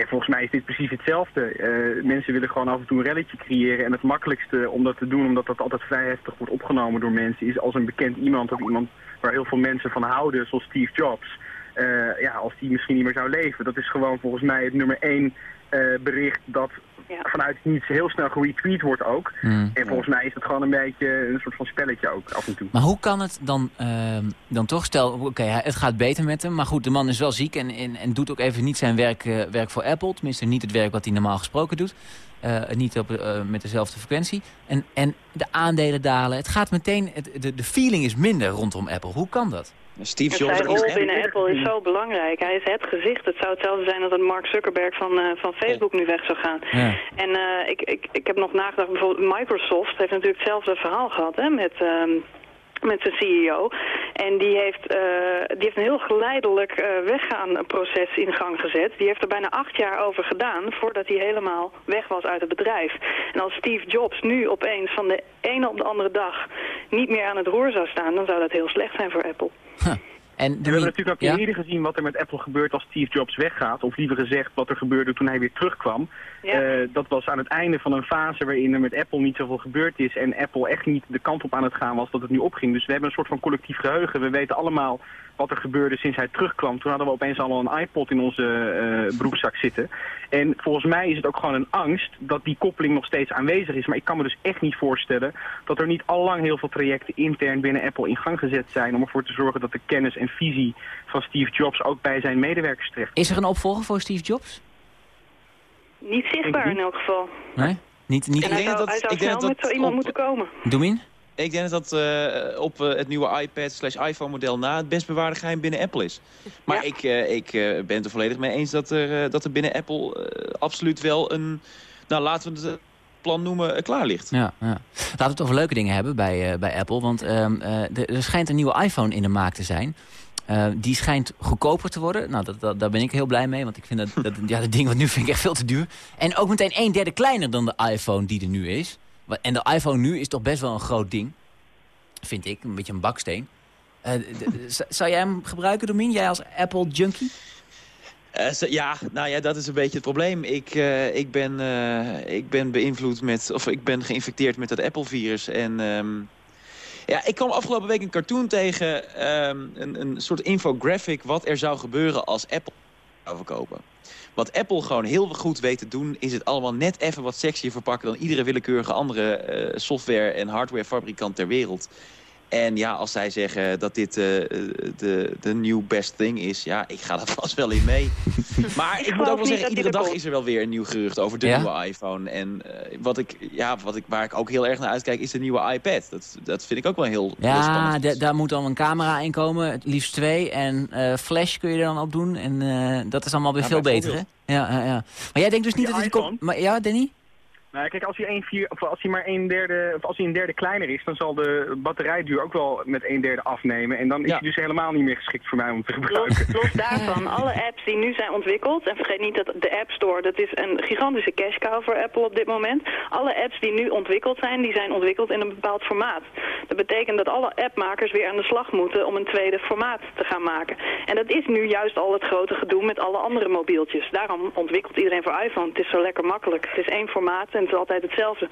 En volgens mij is dit precies hetzelfde. Eh, mensen willen gewoon af en toe een relletje creëren. En het makkelijkste om dat te doen, omdat dat altijd vrij heftig wordt opgenomen door mensen, is als een bekend iemand of iemand waar heel veel mensen van houden, zoals Steve Jobs. eh, ja, als die misschien niet meer zou leven. Dat is gewoon volgens mij het nummer één bericht dat Ja. vanuit niets heel snel geretweet wordt ook. Hmm. En volgens mij is het gewoon een beetje een soort van spelletje ook af en toe. Maar hoe kan het dan, ehm, dan toch? Stel, oké, het gaat beter met hem. Maar goed, de man is wel ziek en, en, en doet ook even niet zijn werk, eh, werk voor Apple. Tenminste, niet het werk wat hij normaal gesproken doet. Eh, niet op, eh, met dezelfde frequentie. En, en de aandelen dalen. Het gaat meteen, het, de, de feeling is minder rondom Apple. Hoe kan dat? Steve Jobs zijn rol binnen Apple is zo belangrijk. Hij is het gezicht. Het zou hetzelfde zijn als dat Mark Zuckerberg van, eh, van Facebook nu weg zou gaan. Ja. En eh, ik, ik, ik heb nog nagedacht, bijvoorbeeld Microsoft heeft natuurlijk hetzelfde verhaal gehad hè, met, ehm, met zijn CEO. En die heeft, eh, die heeft een heel geleidelijk eh, weggaan proces in gang gezet. Die heeft er bijna acht jaar over gedaan voordat hij helemaal weg was uit het bedrijf. En als Steve Jobs nu opeens van de ene op de andere dag niet meer aan het roer zou staan, dan zou dat heel slecht zijn voor Apple. En We hebben natuurlijk ook ja? eerder gezien wat er met Apple gebeurt als Steve Jobs weggaat. Of liever gezegd wat er gebeurde toen hij weer terugkwam. Ja. Eh, dat was aan het einde van een fase waarin er met Apple niet zoveel gebeurd is. En Apple echt niet de kant op aan het gaan was dat het nu opging. Dus we hebben een soort van collectief geheugen. We weten allemaal wat er gebeurde sinds hij terugkwam. Toen hadden we opeens allemaal een iPod in onze eh broekzak zitten. En volgens mij is het ook gewoon een angst dat die koppeling nog steeds aanwezig is. Maar ik kan me dus echt niet voorstellen dat er niet al lang heel veel trajecten intern binnen Apple in gang gezet zijn... om ervoor te zorgen dat de kennis en visie van Steve Jobs ook bij zijn medewerkers terecht. Is er een opvolger voor Steve Jobs? Niet zichtbaar in elk geval. Nee? Niet, niet... En hij denk zou, dat- hij zou ik denk snel dat met zo iemand op- moeten komen. Doemin? Ik denk dat dat eh, op eh, het nieuwe iPad slash iPhone model na het best bewaarde geheim binnen Apple is. Maar Ja. ik, eh, ik ben het er volledig mee eens dat er, dat er binnen Apple absoluut wel een... Nou, laten we het plan noemen klaar ligt. Ja, ja. Laten we het over leuke dingen hebben bij, bij Apple. Want ehm, eh, er schijnt een nieuwe iPhone in de maak te zijn. Die schijnt goedkoper te worden. Nou, dat, dat, daar ben ik heel blij mee. Want ik vind dat, dat ja, dat ding wat nu vind ik echt veel te duur. En ook meteen een derde kleiner dan de iPhone die er nu is. En de iPhone nu is toch best wel een groot ding. Vind ik, een beetje een baksteen. Eh, zou jij hem gebruiken, Domien? Jij als Apple junkie? Eh, ja, nou ja, dat is een beetje het probleem. Ik, eh, ik, ben, ik ben beïnvloed met, of ik ben geïnfecteerd met dat Apple-virus. En ehm, ja, ik kwam afgelopen week een cartoon tegen, ehm, een, een soort infographic wat er zou gebeuren als Apple zou verkopen. Wat Apple gewoon heel goed weet te doen, is het allemaal net even wat sexier verpakken dan iedere willekeurige andere eh, software- en hardwarefabrikant ter wereld. En ja, als zij zeggen dat dit eh, de, de new best thing is, ja, ik ga daar vast wel in mee. Maar ik, moet ook wel zeggen, iedere er dag komt. is er wel weer een nieuw gerucht over de Ja? nieuwe iPhone. En eh, wat ik, ja, wat ik, waar ik ook heel erg naar uitkijk, is de nieuwe iPad. Dat, dat vind ik ook wel heel, heel Ja, spannend. da- daar moet dan een camera in komen. Het liefst twee. En eh, flash kun je er dan op doen. En eh, dat is allemaal weer Ja, veel beter, hè? Ja, ja, ja. Maar jij denkt dus niet Die dat hij iPhone? komt... Maar, ja, Danny? Nou, kijk, als hij, een vier, of als hij maar een derde, of als hij een derde kleiner is, dan zal de batterijduur ook wel met een derde afnemen. En dan is Ja. hij dus helemaal niet meer geschikt voor mij om te gebruiken. Los, los daarvan, alle apps die nu zijn ontwikkeld, en vergeet niet dat de App Store, dat is een gigantische cash cow voor Apple op dit moment. Alle apps die nu ontwikkeld zijn, die zijn ontwikkeld in een bepaald formaat. Dat betekent dat alle appmakers weer aan de slag moeten om een tweede formaat te gaan maken. En dat is nu juist al het grote gedoe met alle andere mobieltjes. Daarom ontwikkelt iedereen voor iPhone. Het is zo lekker makkelijk. Het is één formaat en het is altijd hetzelfde.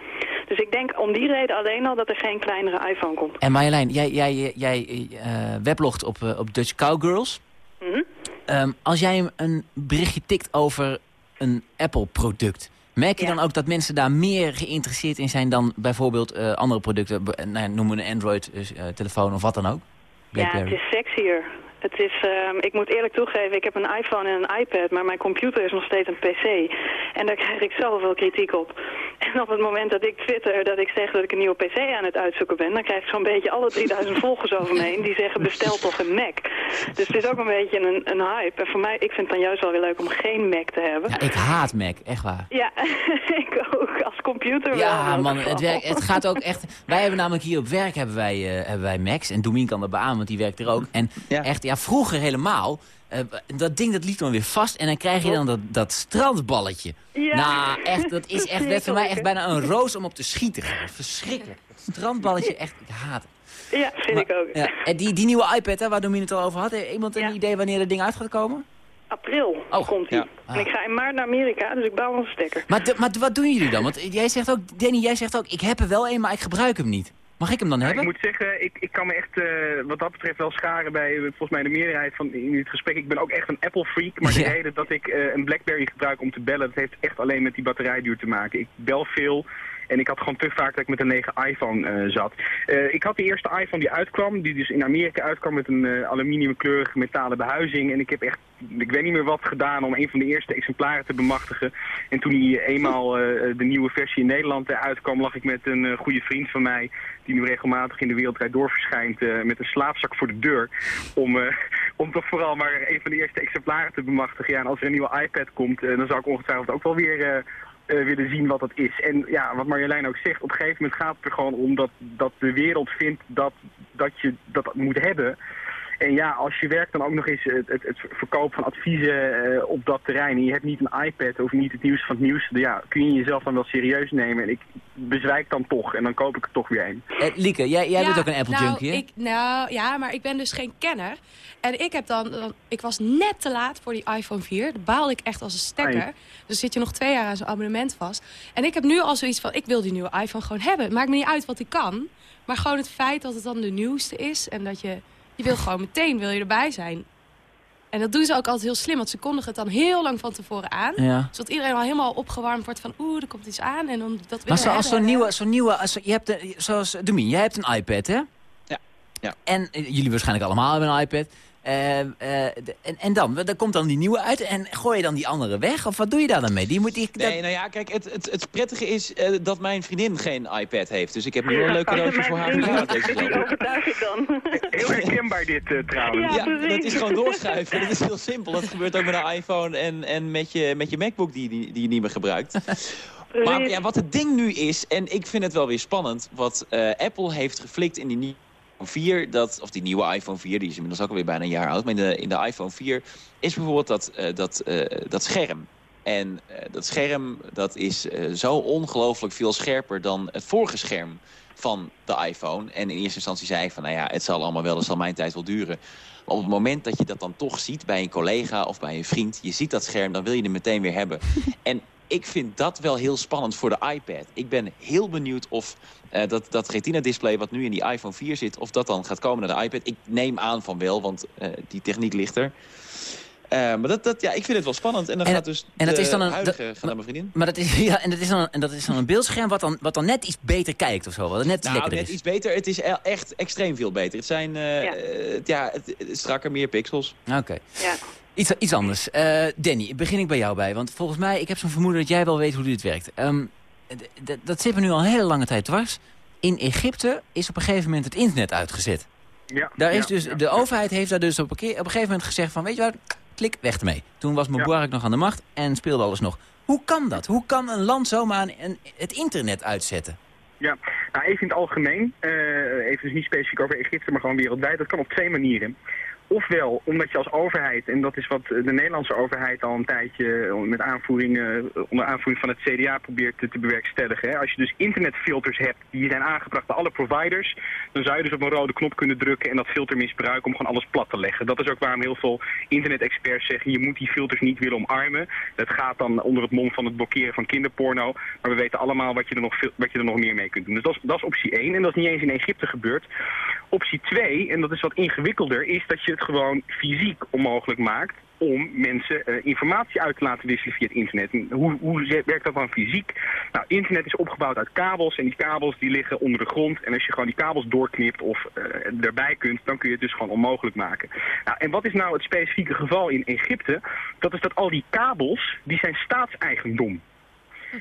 Dus ik denk om die reden alleen al dat er geen kleinere iPhone komt. En Marjolein, jij, jij, jij eh, weblogt op, eh, op Dutch Cowgirls. Mhm. Ehm, als jij een berichtje tikt over een Apple-product... merk je Ja. dan ook dat mensen daar meer geïnteresseerd in zijn... dan bijvoorbeeld eh, andere producten? Nou, ja, noem een Android-telefoon of wat dan ook? Ja, het is sexier. Het is, ehm, ik moet eerlijk toegeven, ik heb een iPhone en een iPad, maar mijn computer is nog steeds een PC. En daar krijg ik zoveel kritiek op. En op het moment dat ik twitter, dat ik zeg dat ik een nieuwe PC aan het uitzoeken ben, dan krijg ik zo'n beetje alle 3000 volgers over me heen die zeggen bestel toch een Mac. Dus het is ook een beetje een, een hype. En voor mij, ik vind het dan juist wel weer leuk om geen Mac te hebben. Ja, ik haat Mac, echt waar. Ja, ik ook. Als computer Ja, man, het, werkt, het gaat ook echt... Wij hebben namelijk hier op werk hebben wij, eh, hebben wij Max. En Domien kan dat beamen, want die werkt er ook. En Ja. echt, ja, vroeger helemaal... eh, dat ding dat liep dan weer vast en dan krijg je dan dat, dat strandballetje. Ja. Nou, echt, dat is echt werd voor mij echt bijna een roos om op te schieten. Verschrikkelijk. Strandballetje, echt, ik haat het. Ja, vind ik ook. Ja, en die, die nieuwe iPad, hè, waar Domien het al over had. heeft Iemand een Ja. idee wanneer dat ding uit gaat komen? April Oh, komt die. ja. En ik ga in maart naar Amerika, dus ik bouw een stekker. Maar, de- maar wat doen jullie dan? Want jij zegt ook, Danny, jij zegt ook, ik heb er wel een, maar ik gebruik hem niet. Mag ik hem dan hebben? ik moet zeggen, ik, ik kan me echt eh, wat dat betreft wel scharen bij eh, volgens mij de meerderheid van in het gesprek. Ik ben ook echt een Apple freak, maar de reden dat ik eh, een Blackberry gebruik om te bellen, dat heeft echt alleen met die batterijduur te maken. Ik bel veel en ik had gewoon te vaak dat ik met een lege iPhone eh, zat. Eh, ik had de eerste iPhone die uitkwam, die dus in Amerika uitkwam met een eh, aluminiumkleurige metalen behuizing. En ik heb echt, ik weet niet meer wat gedaan om een van de eerste exemplaren te bemachtigen. En toen die eenmaal de nieuwe versie in Nederland uitkwam, lag ik met een goede vriend van mij, die nu regelmatig in de wereldrijd door verschijnt, met een slaapzak voor de deur. Om, om toch vooral maar een van de eerste exemplaren te bemachtigen. Ja, en als er een nieuwe iPad komt, dan zou ik ongetwijfeld ook wel weer... eh, willen zien wat dat is. En ja, wat Marjolein ook zegt, op een gegeven moment gaat het er gewoon om dat, dat de wereld vindt dat, dat je dat moet hebben. En ja, als je werkt dan ook nog eens het, het, het verkoop van adviezen eh, op dat terrein en je hebt niet een iPad of niet het nieuws van het nieuws, dan ja, kun je jezelf dan wel serieus nemen. En ik bezwijk dan toch en dan koop ik er toch weer een. Eh, Lieke, jij, jij Ja, bent ook een Apple nou, junkie, hè? Ik, nou, ja, maar ik ben dus geen kenner. En ik heb dan, dan- ik was net te laat voor die iPhone 4. Daar baalde ik echt als een stekker. Ai. Dus zit je nog twee jaar aan zo'n abonnement vast. En ik heb nu al zoiets van, ik wil die nieuwe iPhone gewoon hebben. Het maakt me niet uit wat ik kan. Maar gewoon het feit dat het dan de nieuwste is. En dat je, je wil gewoon meteen, wil je erbij zijn. En dat doen ze ook altijd heel slim. Want ze kondigen het dan heel lang van tevoren aan. Ja. Zodat iedereen al helemaal opgewarmd wordt van, oeh, er komt iets aan. En dan dat willen Maar we zoals zo'n nieuwe, zo'n nieuwe als, je hebt een, zoals Domien, jij hebt een iPad, hè? Ja, ja. En eh, jullie waarschijnlijk allemaal hebben een iPad. Eh, eh, de- en, en dan? Dan komt dan die nieuwe uit en gooi je dan die andere weg? Of wat doe je daar dan mee? Die moet die, dat- Nee, nou ja, kijk, het, het, het prettige is eh, dat mijn vriendin geen iPad heeft. Dus ik heb nu wel een leuk cadeautje voor haar overtuig ik dan. Heel herkenbaar dit eh, trouwens. Ja, Ja, dat is gewoon doorschuiven. Dat is heel simpel. Dat gebeurt ook met een iPhone en, en met, je, met je MacBook die, die, die je niet meer gebruikt. Maar ja, wat het ding nu is, en ik vind het wel weer spannend... wat eh, Apple heeft geflikt in die nieuwe 4... Dat, of die nieuwe iPhone 4, die is inmiddels ook alweer bijna een jaar oud... maar in de, in de iPhone 4 is bijvoorbeeld dat, eh, dat, eh, dat scherm. En eh, dat scherm dat is zo ongelooflijk veel scherper dan het vorige scherm van de iPhone. En in eerste instantie zei ik van, nou ja, het zal allemaal wel, het zal mijn tijd wel duren. Maar op het moment dat je dat dan toch ziet bij een collega of bij een vriend... je ziet dat scherm, dan wil je het meteen weer hebben. en ik vind dat wel heel spannend voor de iPad. Ik ben heel benieuwd of eh, dat, dat retina-display wat nu in die iPhone 4 zit... of dat dan gaat komen naar de iPad. Ik neem aan van wel, want eh, die techniek ligt er. Eh, maar dat, dat, ja, ik vind het wel spannend. En dan En gaat dat- dus en dat de is dan een- huidige dat- mijn vriendin. Maar dat is, ja, en dat is dan, en dat is dan een beeldscherm wat dan, wat dan net iets beter kijkt of zo. Wat net iets Nou, net is. iets beter. Het is e- echt extreem veel beter. Het zijn eh, Ja. ja, het, het- strakker, meer pixels. Oké. Ja. Iets, iets anders. Eh, Danny, begin ik bij jou bij. Want volgens mij, ik heb zo'n vermoeden dat jij wel weet hoe dit werkt. Ehm, dat zit me nu al een hele lange tijd dwars. In Egypte is op een gegeven moment het internet uitgezet. Ja, Daar is ja, dus, ja, de overheid heeft daar dus op een, keer, op een gegeven moment gezegd van... weet je wat, klik, weg ermee. Toen was Mubarak nog aan de macht en speelde alles nog. Hoe kan dat? Hoe kan een land zomaar een, een- het internet uitzetten? Ja, nou even in het algemeen, eh, even dus niet specifiek over Egypte, maar gewoon wereldwijd. Dat kan op twee manieren. Ofwel omdat je als overheid, en dat is wat de Nederlandse overheid al een tijdje met aanvoering, eh, onder aanvoering van het CDA probeert te, te bewerkstelligen. Hè. Als je dus internetfilters hebt die zijn aangebracht bij alle providers, dan zou je dus op een rode knop kunnen drukken en dat filter misbruiken om gewoon alles plat te leggen. Dat is ook waarom heel veel internet-experts zeggen, je moet die filters niet willen omarmen. Dat gaat dan onder het mom van het blokkeren van kinderporno, maar we weten allemaal wat je er nog, wat je er nog meer mee kunt doen. Dus dat is, dat is optie 1 en dat is niet eens in Egypte gebeurd. Optie 2, en dat is wat ingewikkelder, is dat je gewoon fysiek onmogelijk maakt om mensen eh, informatie uit te laten wisselen via het internet. En hoe, hoe werkt dat dan fysiek? Nou, internet is opgebouwd uit kabels en die kabels die liggen onder de grond. En als je gewoon die kabels doorknipt of eh, erbij kunt, dan kun je het dus gewoon onmogelijk maken. Nou, en wat is nou het specifieke geval in Egypte? Dat is dat al die kabels, die zijn staatseigendom.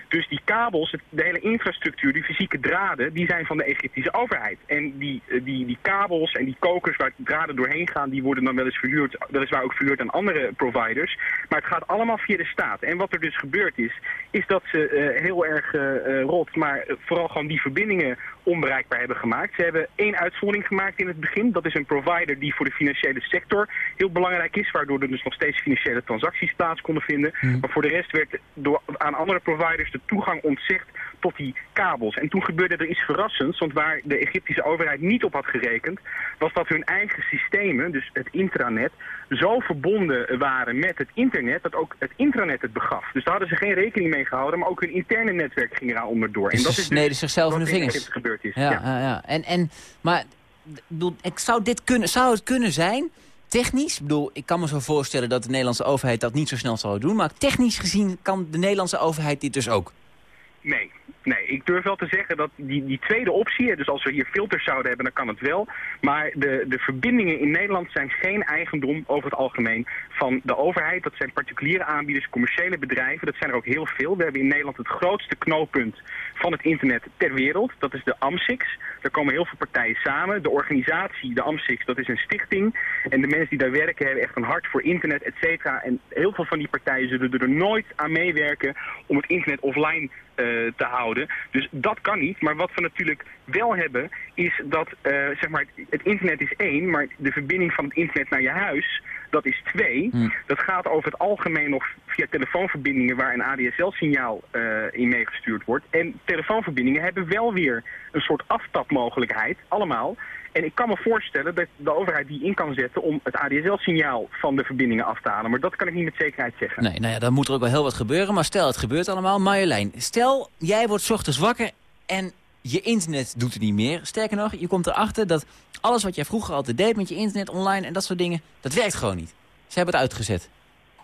Dus die kabels, de hele infrastructuur, die fysieke draden, die zijn van de Egyptische overheid. En die, eh, die, die kabels en die kokers waar draden doorheen gaan, die worden dan wel eens verhuurd, weliswaar ook verhuurd aan andere providers. Maar het gaat allemaal via de staat. En wat er dus gebeurd is, is dat ze eh, heel erg eh, rot, maar vooral gewoon die verbindingen onbereikbaar hebben gemaakt. Ze hebben één uitzondering gemaakt in het begin. Dat is een provider die voor de financiële sector heel belangrijk is, waardoor er dus nog steeds financiële transacties plaats konden vinden. Maar voor de rest werd door, aan andere providers de toegang ontzegd tot die kabels. En toen gebeurde er iets verrassends, want waar de Egyptische overheid niet op had gerekend, was dat hun eigen systemen, dus het intranet, zo verbonden waren met het internet, dat ook het intranet het begaf. Dus daar hadden ze geen rekening mee gehouden, maar ook hun interne netwerk ging eraan onderdoor. Dus en dat ze is dus sneden zichzelf in de vingers. Gebeurd is. Ja, ja. ja. En, en, maar ik bedoel, ik zou, dit kunnen, zou het kunnen zijn, technisch... Ik bedoel, ik kan me zo voorstellen dat de Nederlandse overheid dat niet zo snel zal doen... maar technisch gezien kan de Nederlandse overheid dit dus ook. Nee. Nee, ik durf wel te zeggen dat die, die tweede optie, dus als we hier filters zouden hebben, dan kan het wel. Maar de, de verbindingen in Nederland zijn geen eigendom over het algemeen van de overheid. Dat zijn particuliere aanbieders, commerciële bedrijven, dat zijn er ook heel veel. We hebben in Nederland het grootste knooppunt van het internet ter wereld. Dat is de AMSIX. Daar komen heel veel partijen samen. De organisatie, de AMSIX, dat is een stichting. En de mensen die daar werken hebben echt een hart voor internet, et cetera. En heel veel van die partijen zullen er nooit aan meewerken om het internet offline eh, te houden. Dus dat kan niet. Maar wat we natuurlijk wel hebben, is dat eh, zeg maar, het internet is één, maar de verbinding van het internet naar je huis, dat is twee. Dat gaat over het algemeen nog via telefoonverbindingen waar een ADSL-signaal eh, in meegestuurd wordt. En telefoonverbindingen hebben wel weer een soort aftapmogelijkheid, allemaal. En ik kan me voorstellen dat de overheid die in kan zetten om het ADSL-signaal van de verbindingen af te halen. Maar dat kan ik niet met zekerheid zeggen. Nee, nou ja, dan moet er ook wel heel wat gebeuren. Maar stel, het gebeurt allemaal. Marjolein, stel, jij wordt ochtends wakker en je internet doet het niet meer. Sterker nog, je komt erachter dat alles wat jij vroeger altijd deed met je internet online en dat soort dingen, dat werkt gewoon niet. Ze hebben het uitgezet.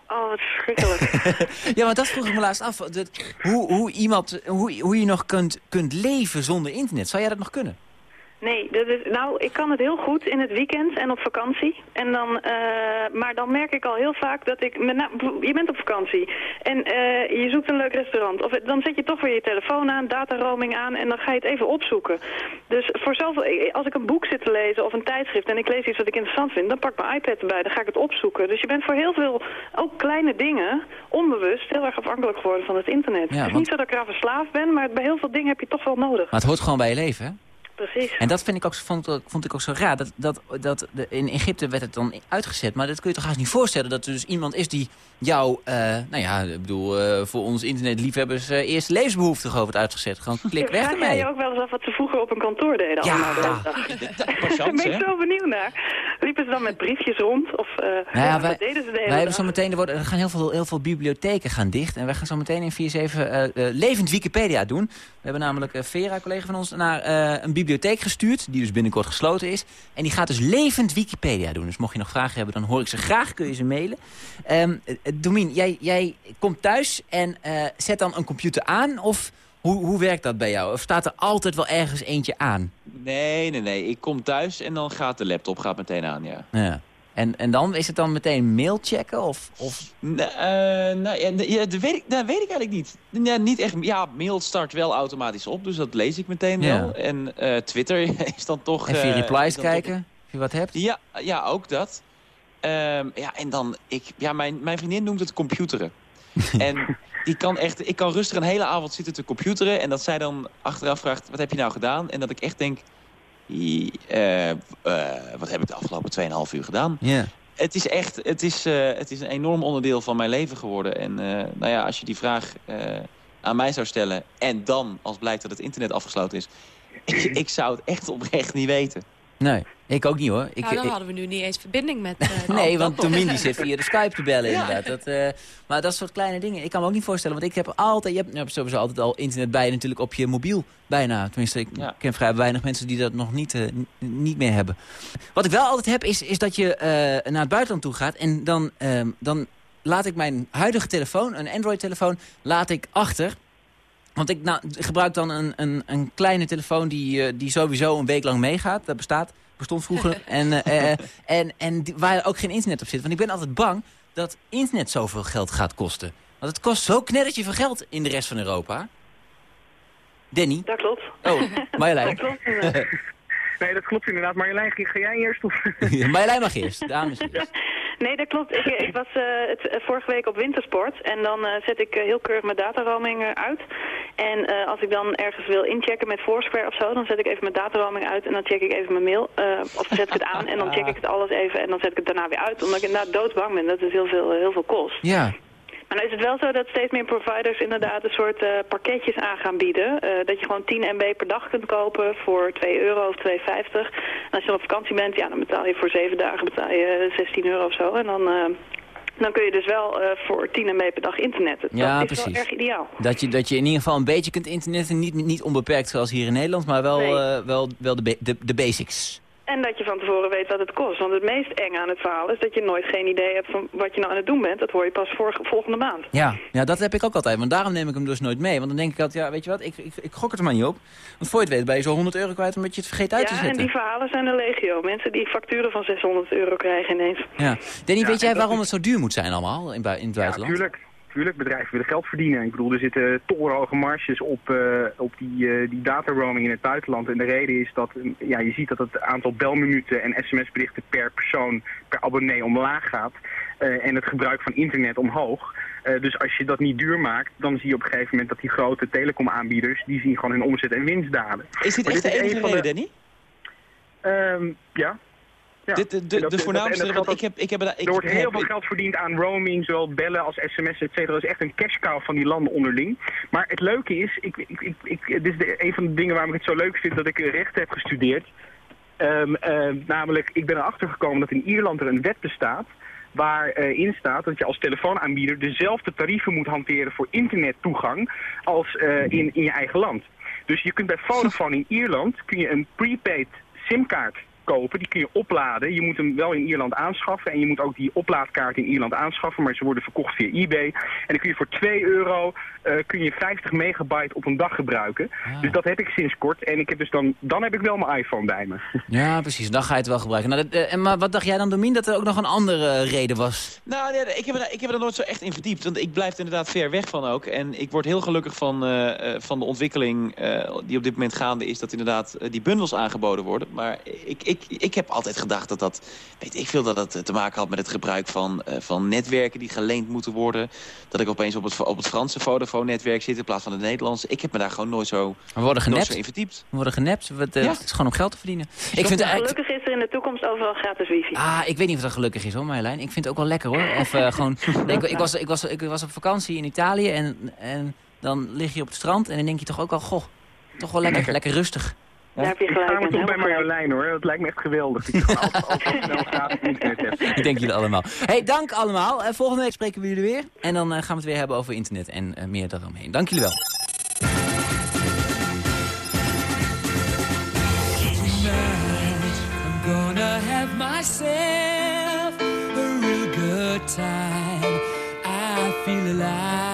Oh, wat verschrikkelijk. Ja, maar dat vroeg ik me laatst af. Dat, hoe, hoe, iemand, hoe, hoe je nog kunt, kunt leven zonder internet. Zou jij dat nog kunnen? Nee, dat is, nou, ik kan het heel goed in het weekend en op vakantie. En dan, eh, maar dan merk ik al heel vaak dat ik... Met je bent op vakantie en eh, je zoekt een leuk restaurant. Of dan zet je toch weer je telefoon aan, dataroaming aan... en dan ga je het even opzoeken. Dus voor zoveel, als ik een boek zit te lezen of een tijdschrift... en ik lees iets wat ik interessant vind, dan pak ik mijn iPad erbij. Dan ga ik het opzoeken. Dus je bent voor heel veel, ook kleine dingen... onbewust heel erg afhankelijk geworden van het internet. Ja, het is niet zo dat ik eraan verslaafd ben, maar bij heel veel dingen heb je toch wel nodig. Maar het hoort gewoon bij je leven, hè? Precies. En dat vind ik ook, vond, ik- vond ik ook zo raar. Dat, dat, dat de, in Egypte werd het dan uitgezet. Maar dat kun je toch haast niet voorstellen. Dat er dus iemand is die jou, eh, nou ja, ik bedoel, eh, voor ons internetliefhebbers... eh eerste levensbehoefte gewoon wordt uitgezet. Gewoon klik weg ermee. je ook wel eens af wat ze vroeger op een kantoor deden? Ja. allemaal dag? Daar ben ik zo benieuwd naar. Liepen ze dan met briefjes rond? Of eh, Nou ja, ja, wij, wat deden ze de hele wij hebben zo meteen, er, worden, er gaan heel veel, heel veel bibliotheken gaan dicht. En wij gaan zo meteen in 4-7 eh, eh, levend Wikipedia doen. We hebben namelijk Vera, een collega van ons, naar eh, een bibliotheek gestuurd. Die dus binnenkort gesloten is. En die gaat dus levend Wikipedia doen. Dus mocht je nog vragen hebben, dan hoor ik ze graag. Kun je ze mailen. Eh, Domien, jij, jij komt thuis en eh, zet dan een computer aan? Of hoe, hoe werkt dat bij jou? Of staat er altijd wel ergens eentje aan? Nee, nee, nee. Ik kom thuis en dan gaat de laptop gaat meteen aan, ja. Ja. En, en dan is het dan meteen mail checken? Of, of... Nee, nou, ja, dat, weet ik, dat weet ik eigenlijk niet. Ja, niet echt, ja, mail start wel automatisch op, dus dat lees ik meteen Ja. wel. En eh, Twitter is dan toch... Even je eh, replies toch- kijken, of je wat hebt? Ja, ja ook dat. Ehm, ja, en dan, ik, ja, mijn, mijn vriendin noemt het computeren. en die kan echt, ik kan rustig een hele avond zitten te computeren. En dat zij dan achteraf vraagt, wat heb je nou gedaan? En dat ik echt denk, "I- eh, eh, wat heb ik de afgelopen 2,5 uur gedaan? Ja. Het is echt, het is, eh, het is een enorm onderdeel van mijn leven geworden. En nou ja, als je die vraag aan mij zou stellen... en dan, als blijkt dat het internet afgesloten is... ik, ik zou het echt oprecht niet weten. Nee, ik ook niet hoor. Ik, nou, dan ik- hadden we nu niet eens verbinding met... eh, nee, want. Domien die zit via de Skype te bellen Ja. inderdaad. Dat, eh, maar dat soort kleine dingen, ik kan me ook niet voorstellen. Want ik heb altijd, je hebt, je hebt sowieso altijd al internet bij je natuurlijk op je mobiel. Bijna, tenminste ik ken vrij weinig mensen die dat nog niet, eh, niet meer hebben. Wat ik wel altijd heb is, is dat je eh, naar het buitenland toe gaat. En dan, ehm, dan laat ik mijn huidige telefoon, een Android telefoon, laat ik achter. Want ik nou, gebruik dan een, een, een kleine telefoon die, eh, die sowieso een week lang meegaat. Dat bestaat, bestond vroeger. en, eh, eh, en, en die- waar ook geen internet op zit. Want ik ben altijd bang dat internet zoveel geld gaat kosten. Want het kost zo knettertje veel geld in de rest van Europa. Danny? Dat klopt. Oh, Marjolein. Dat klopt. Nee, dat klopt inderdaad. Marjolein, ga ga jij eerst? Of? Marjolein mag eerst, dames eerst. Nee, dat klopt. Ik, ik was eh, het, eh, vorige week op wintersport en dan eh, zet ik eh, heel keurig mijn dataroaming eh, uit. En eh, als ik dan ergens wil inchecken met Foursquare of zo, dan zet ik even mijn dataroaming uit en dan check ik even mijn mail. eh, of dan zet ik het aan en dan check ik het alles even en dan zet ik het daarna weer uit. Omdat ik inderdaad doodsbang ben dat het heel veel, heel veel kost. Ja. Maar nou is het wel zo dat steeds meer providers inderdaad een soort eh, pakketjes aan gaan bieden. Eh, dat je gewoon 10 MB per dag kunt kopen voor 2 euro of 2,50. En als je dan op vakantie bent, ja, dan betaal je voor 7 dagen betaal je eh, 16 euro of zo. En dan, eh, dan kun je dus wel eh, voor 10 MB per dag internetten. Ja, dat is precies. wel erg ideaal. Dat je, dat je in ieder geval een beetje kunt internetten. Niet, niet onbeperkt zoals hier in Nederland, maar wel, Nee. eh, wel, wel de, de, de basics. En dat je van tevoren weet wat het kost. Want het meest eng aan het verhaal is dat je nooit geen idee hebt van wat je nou aan het doen bent. Dat hoor je pas voor, volgende maand. Ja, ja, dat heb ik ook altijd. Want daarom neem ik hem dus nooit mee. Want dan denk ik altijd, ja, weet je wat, ik, ik, ik gok het er maar niet op. Want voor je het weet ben je zo 100 euro kwijt omdat je het vergeet uit te Ja, en zetten. die verhalen zijn de legio. Mensen die facturen van 600 euro krijgen ineens. Ja. Danny, Ja, weet jij waarom het zo duur moet zijn allemaal in, in het buitenland? Tuurlijk, tuurlijk, bedrijven willen geld verdienen. Ik bedoel, er zitten torenhoge marges op, eh, op die, eh die dataroaming in het buitenland. En de reden is dat ja, je ziet dat het aantal belminuten en sms-berichten per persoon, per abonnee omlaag gaat. eh, en het gebruik van internet omhoog. Eh, dus als je dat niet duur maakt, dan zie je op een gegeven moment dat die grote telecomaanbieders, die zien gewoon hun omzet en winst dalen. Is dit Maar echt de enige reden, Danny? Ehm, ja. Ja. Dit- de- de- voornaamste- dat ik heb- ik heb er- ik er wordt heel veel geld verdiend aan roaming, zowel bellen als sms, et cetera. Dat is echt een cash cow van die landen onderling. Maar het leuke is, ik, ik, ik, ik, dit is de, een van de dingen waarom ik het zo leuk vind dat ik recht heb gestudeerd. Ehm, ehm, namelijk, ik ben erachter gekomen dat in Ierland er een wet bestaat waarin in staat dat je als telefoonaanbieder dezelfde tarieven moet hanteren voor internettoegang als eh, in, in je eigen land. Dus je kunt bij Vodafone in Ierland kun je een prepaid simkaart kopen. Die kun je opladen. Je moet hem wel in Ierland aanschaffen. En je moet ook die oplaadkaart in Ierland aanschaffen. Maar ze worden verkocht via eBay. En dan kun je voor 2 euro eh, kun je 50 megabyte op een dag gebruiken. Dus dat heb ik sinds kort. En ik heb dus dan, dan heb ik wel mijn iPhone bij me. Ja, precies. Dan ga je het wel gebruiken. Nou, dat, eh, en maar wat dacht jij dan, Domien, dat er ook nog een andere eh, reden was? Nou, nee, ik, heb er, ik heb er nooit zo echt in verdiept. Want ik blijf er inderdaad ver weg van ook. En ik word heel gelukkig van, eh, eh, van de ontwikkeling eh, die op dit moment gaande is... dat inderdaad die bundels aangeboden worden. Maar ik, ik ik, ik heb altijd gedacht dat dat, weet ik veel, dat dat te maken had met het gebruik van, uh, van netwerken die geleend moeten worden. Dat ik opeens op het, op het Franse Vodafone-netwerk zit in plaats van het Nederlandse. Ik heb me daar gewoon nooit zo, We worden genept. nooit zo in verdiept. We worden genept. Het, uh, Ja. het is gewoon om geld te verdienen. Ik vind het eigenlijk... Gelukkig is er in de toekomst overal gratis wifi. Ah, ik weet niet of dat gelukkig is hoor, Marjolein. Ik vind het ook wel lekker hoor. Eh, gewoon, nee, ik, ik, was, ik, was, ik was op vakantie in Italië en, en dan lig je op het strand en dan denk je toch ook al, goh, toch wel lekker, lekker rustig. Daar heb je Ik gelijk ga me in, toch bij Marjolein hoor. Dat lijkt me echt geweldig. Hebt. Ik denk jullie allemaal. hey, dank allemaal. Eh, volgende week spreken we jullie weer. En dan eh, gaan we het weer hebben over internet en eh, meer daaromheen. Dank jullie wel. I'm gonna have myself a real good time. I feel alive.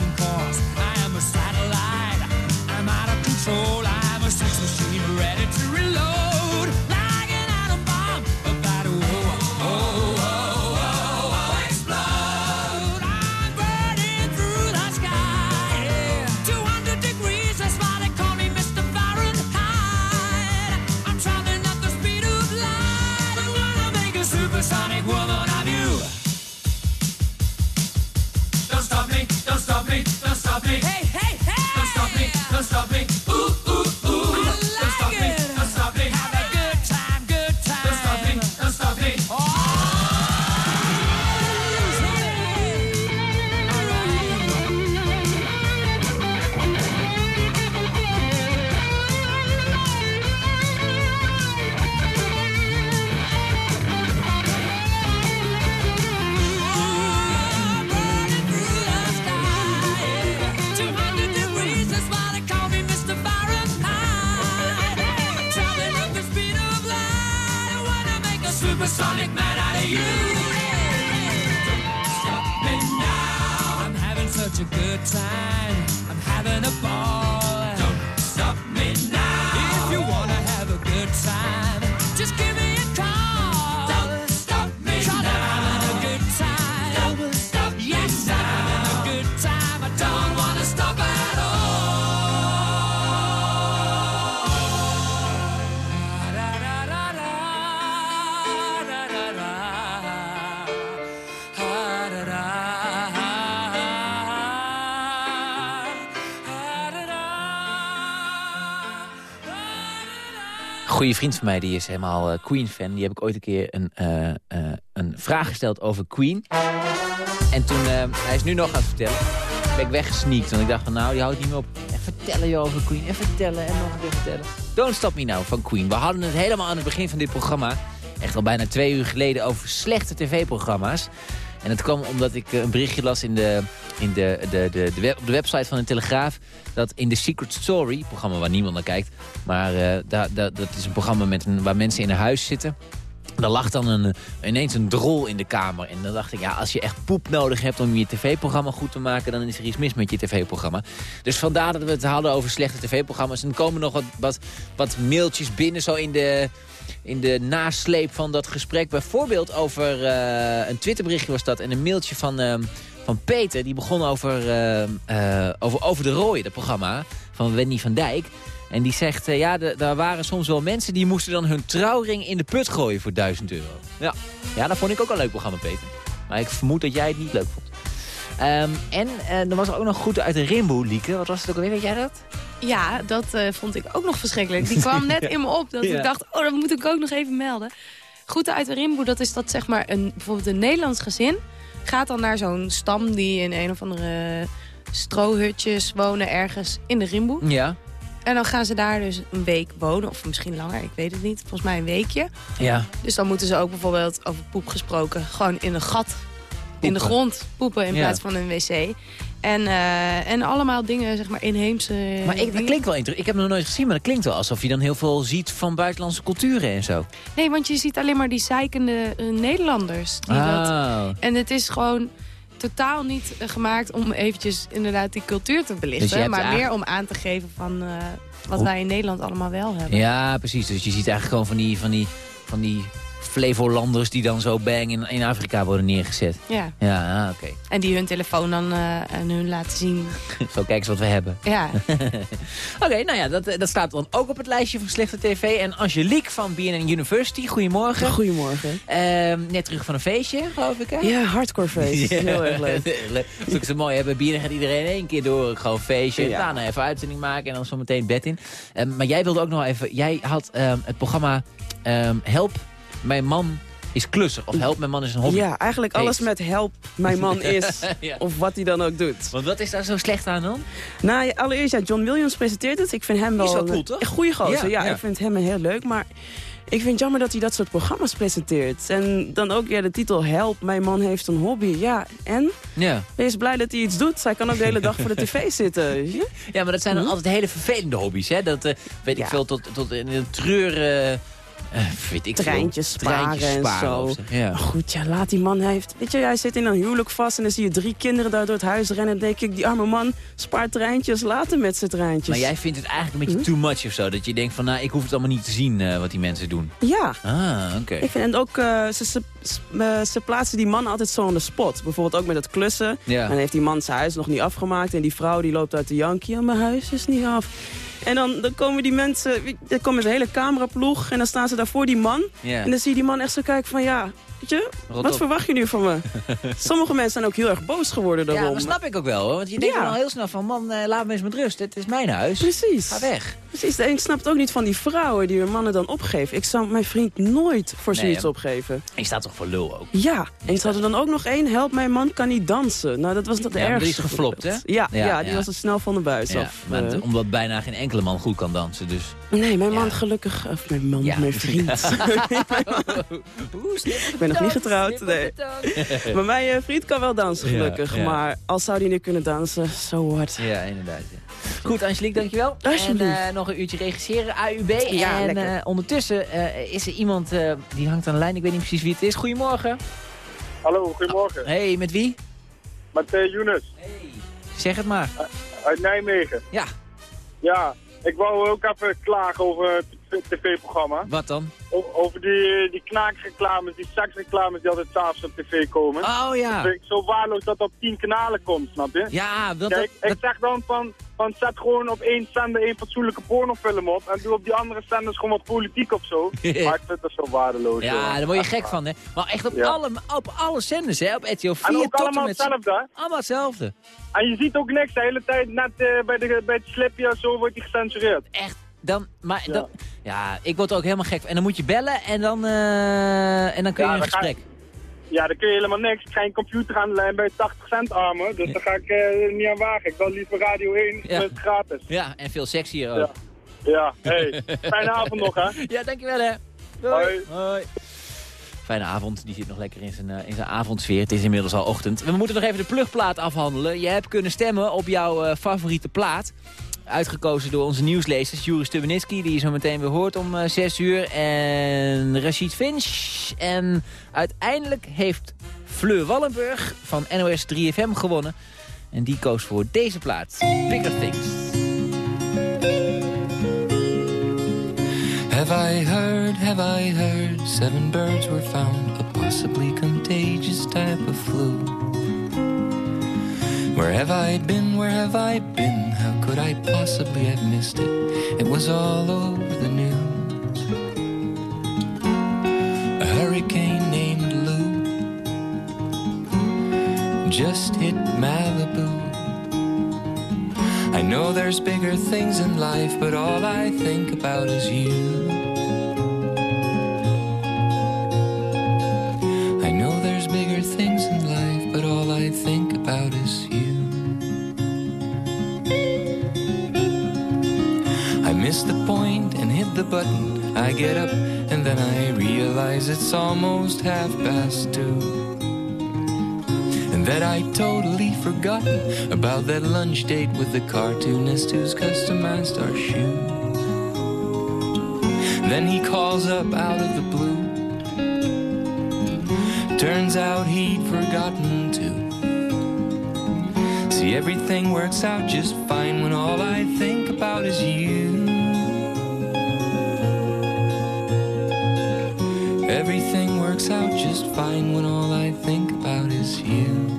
A collision goede vriend van mij die is helemaal eh, Queen-fan. Die heb ik ooit een keer een, eh, eh, een vraag gesteld over Queen. En toen, hij is nu nog aan het vertellen. Ben ik weggesneakt, want ik dacht van nou, die houdt niet meer op. En vertellen je over Queen, en vertellen, en nog een keer vertellen. Don't Stop Me Now van Queen. We hadden het helemaal aan het begin van dit programma... echt al bijna twee uur geleden over slechte tv-programma's. En dat kwam omdat ik eh, een berichtje las in de, in de, de, de, op de website van de Telegraaf... dat in The Secret Story, programma waar niemand naar kijkt... maar daar, dat is een programma met een, waar mensen in een huis zitten... Daar lag dan een, ineens een drol in de kamer. En dan dacht ik, ja, als je echt poep nodig hebt om je tv-programma goed te maken... dan is er iets mis met je tv-programma. Dus vandaar dat we het hadden over slechte tv-programma's. En er komen nog wat, wat, wat mailtjes binnen, zo in de, in de nasleep van dat gesprek. Bijvoorbeeld over uh, een Twitterberichtje was dat en een mailtje van... Uh, van Peter. Die begon over, eh, eh, over, over de rooien, het programma van Wendy van Dijk. En die zegt, eh, ja, daar waren soms wel mensen... die moesten dan hun trouwring in de put gooien voor 1000 euro. Ja, ja dat vond ik ook een leuk programma, Peter. Maar ik vermoed dat jij het niet leuk vond. Ehm, en eh, er was ook nog goed uit de Rimbo, Lieke. Wat was het ook alweer, weet jij dat? Ja, dat eh, vond ik ook nog verschrikkelijk. Die kwam net in me op. Dat Ja. ik dacht, oh, dat moet ik ook nog even melden. Groeten uit de Rimboe, dat is dat zeg maar een, bijvoorbeeld een Nederlands gezin... gaat dan naar zo'n stam die in een of andere strohutjes wonen ergens in de Rimboe. Ja. En dan gaan ze daar dus een week wonen, of misschien langer, ik weet het niet. Volgens mij een weekje. Ja. Dus dan moeten ze ook bijvoorbeeld, over poep gesproken... gewoon in een gat in de grond poepen in Ja. plaats van een wc. En, eh, en allemaal dingen, zeg maar, inheemse Maar ik, dat klinkt wel interessant. Ik heb het nog nooit gezien, maar dat klinkt wel alsof je dan heel veel ziet van buitenlandse culturen en zo. Nee, want je ziet alleen maar die zeikende eh, Nederlanders. Die dat, Oh. en het is gewoon totaal niet eh, gemaakt om eventjes inderdaad die cultuur te Dus belichten. hebt maar eigenlijk- meer om aan te geven van eh, wat Hoe- wij in Nederland allemaal wel hebben. Ja, precies. Dus je ziet eigenlijk gewoon van die, van die, van die Flevolanders die dan zo bang in, in Afrika worden neergezet. Ja. Ja, ah, oké. En die hun telefoon dan eh, aan hun laten zien. Zo, kijk eens wat we hebben. Ja. Oké, nou ja, dat, eh, dat staat dan ook op het lijstje van slechte tv. En Angelique van BNN University, goedemorgen. Goedemorgen. Ehm, net terug van een feestje, geloof ik, hè? Ja, hardcore feest. Heel erg leuk. Dat is ook zo mooi, hè? Bij BNN gaat iedereen één keer door. Gewoon feestje, Ja. daarna even uitzending maken en dan zo meteen bed in. Ehm, maar jij wilde ook nog even... Jij had ehm, het programma ehm, Help, mijn man is klusser. Of Help, mijn man is een hobby. Ja, eigenlijk alles met help mijn man is. Ja. Of wat hij dan ook doet. Want wat is daar zo slecht aan dan? Nou, allereerst, ja, John Williams presenteert het. Ik vind hem wel, is wel een- cool, toch? een goede gozer. Ja, ik vind hem heel leuk. Maar ik vind het jammer dat hij dat soort programma's presenteert. En dan ook ja, de titel Help, mijn man heeft een hobby. Ja, en? Ja. Wees blij dat hij iets doet. Hij kan ook de hele dag voor de tv zitten. Ja, maar dat zijn dan Hm? altijd hele vervelende hobby's, hè? Dat, eh, weet ik veel, tot, tot in een treur... eh, weet ik veel. Treintjes sparen Treintjes en sparen zo. Ja. Maar goed, ja, laat die man. Hij, heeft, weet je, hij zit in een huwelijk vast en dan zie je drie kinderen daar door het huis rennen. Dan denk ik, die arme man spaart treintjes, laat hem met zijn treintjes. Maar jij vindt het eigenlijk een Hm? beetje too much of zo? Dat je denkt van, nou, ik hoef het allemaal niet te zien eh, wat die mensen doen. Ja. Ah, oké. Ik vind, en ook, eh, ze, ze, plaatsen die man altijd zo on the spot. Bijvoorbeeld ook met het klussen. Ja. En dan heeft die man zijn huis nog niet afgemaakt. En die vrouw die loopt uit de jankie. Ja, mijn huis is niet af. En dan, dan komen die mensen, dan komt een hele cameraploeg. En dan staan ze daar voor die man. En dan zie je die man echt zo kijken van, ja, weet je, Rot wat op. verwacht je nu van me? Sommige mensen zijn ook heel erg boos geworden daarom. Ja, dat snap ik ook wel, hoor. Want je denkt Ja. dan al heel snel van, man, eh, laat me eens met rust. Het is mijn huis. Precies. Ga weg. Precies, en ik snap het ook niet van die vrouwen die hun mannen dan opgeven. Ik zou mijn vriend nooit voor Nee, zoiets opgeven. Je staat toch voor lul ook? Ja, en ze hadden dan ook nog één, help mijn man kan niet dansen. Nou, dat was dat Ja, ergste. die is geflopt, hè? Ja, Ja, ja, die was er snel van de buis Ja, af. maar Eh, omdat bijna geen enkele man goed kan dansen, dus... nee, mijn man gelukkig, of mijn man, Ja. mijn vriend. ik ben nog niet getrouwd, nee. maar mijn eh, vriend kan wel dansen, gelukkig. ja. Maar als zou die nu kunnen dansen, zo what. Ja, inderdaad. ja. Goed, Angelique, dankjewel. Alsjeblieft. En eh, nog een uurtje regisseren, AUB. Ja, en lekker. eh, ondertussen eh, is er iemand eh, die hangt aan de lijn. Ik weet niet precies wie het is. Goedemorgen. Hallo, goedemorgen. Hey, met wie? Met uh, Younes. Zeg het maar. Uit Nijmegen. Ja. Ja, ik wou ook even klagen over het tv-programma. Wat dan? O- over die, die knaakreclames, die seksreclames die altijd s'avonds op tv komen. Oh ja. Dat zo waardeloos dat dat op tien kanalen komt, snap je? Ja, dat... Kijk, ik zeg dan van, van zet gewoon op één zender één fatsoenlijke pornofilm op en doe op die andere zenders gewoon wat politiek of zo. maar ik vind dat zo waardeloos. Ja, daar word je gek waar. van, hè? Maar echt op, Ja. alle, op alle zenders, hè? Op RTL 4 En ook tot allemaal en met... hetzelfde? Allemaal hetzelfde. En je ziet ook niks, de hele tijd net eh, bij, de, bij het slipje zo wordt hij gecensureerd. Echt? Dan, maar ja. Dan, ja, ik word er ook helemaal gek. En dan moet je bellen en dan, eh, en dan kun je Ja, ga- gesprek. Ja, dan kun je helemaal niks. Ik ga een computer aan de lijn bij 80 cent armen, dus daar ga ik eh, niet aan wagen. Ik wil liever Radio 1, Ja. met gratis. Ja, en veel sexier ook. Ja, ja hey, fijne avond nog hè. Ja, dankjewel hè. Doei. Hoi. Hoi. Fijne avond, die zit nog lekker in zijn, eh, in zijn avondsfeer. Het is inmiddels al ochtend. We moeten nog even de plugplaat afhandelen. Je hebt kunnen stemmen op jouw favoriete plaat. Uitgekozen door onze nieuwslezers, Juri Stubenitski, die je zo meteen weer hoort om eh 6 uur. En Rashid Finch. En uiteindelijk heeft Fleur Wallenburg van NOS 3FM gewonnen. En die koos voor deze plaat, Bigger Things. Have I heard, have I heard, seven birds were found, a possibly contagious type of flu. Where have I been? Where have I been? How could I possibly have missed it? It was all over the news. A hurricane named Lou just hit Malibu. I know there's bigger things in life, but all I think about is you. It's almost half past two. And that I totally forgotten about that lunch date with the cartoonist who's customized our shoes. Then he calls up out of the blue. Turns out he'd forgotten to. See, everything works out just fine when all I think about is you. Everything works out just fine when all I think about is you.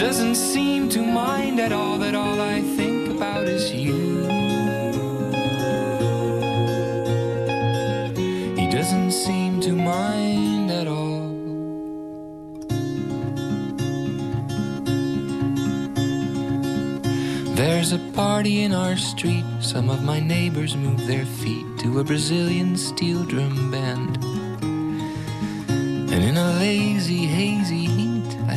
Doesn't seem to mind at all that all I think about is you. He doesn't seem to mind at all. There's a party in our street. Some of my neighbors move their feet to a Brazilian steel drum band. And in a lazy, hazy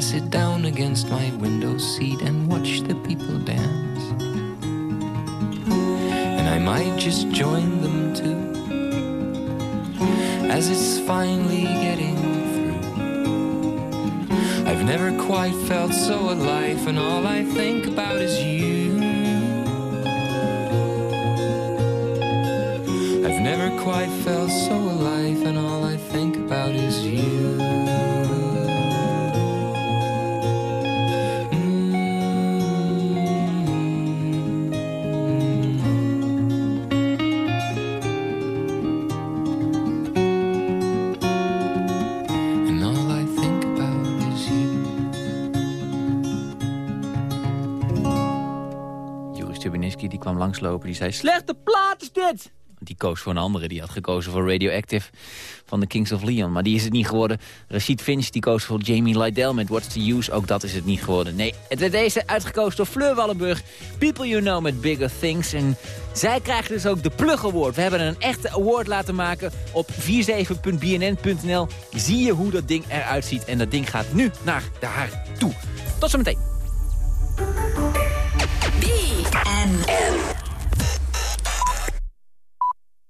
sit down against my window seat and watch the people dance. And I might just join them too, as it's finally getting through. I've never quite felt so alive, and all I think about is you. I've never quite felt so Die zei, slechte plaat is dit! Die koos voor een andere. Die had gekozen voor Radioactive van de Kings of Leon. Maar die is het niet geworden. Rashid Finch die koos voor Jamie Lydell met What's the Use. Ook dat is het niet geworden. Nee, het werd deze uitgekozen door Fleur Wallenburg. People You Know met Bigger Things. En zij krijgt dus ook de Plug Award. We hebben een echte award laten maken. Op 47.bnn.nl zie je hoe dat ding eruit ziet. En dat ding gaat nu naar haar toe. Tot zometeen.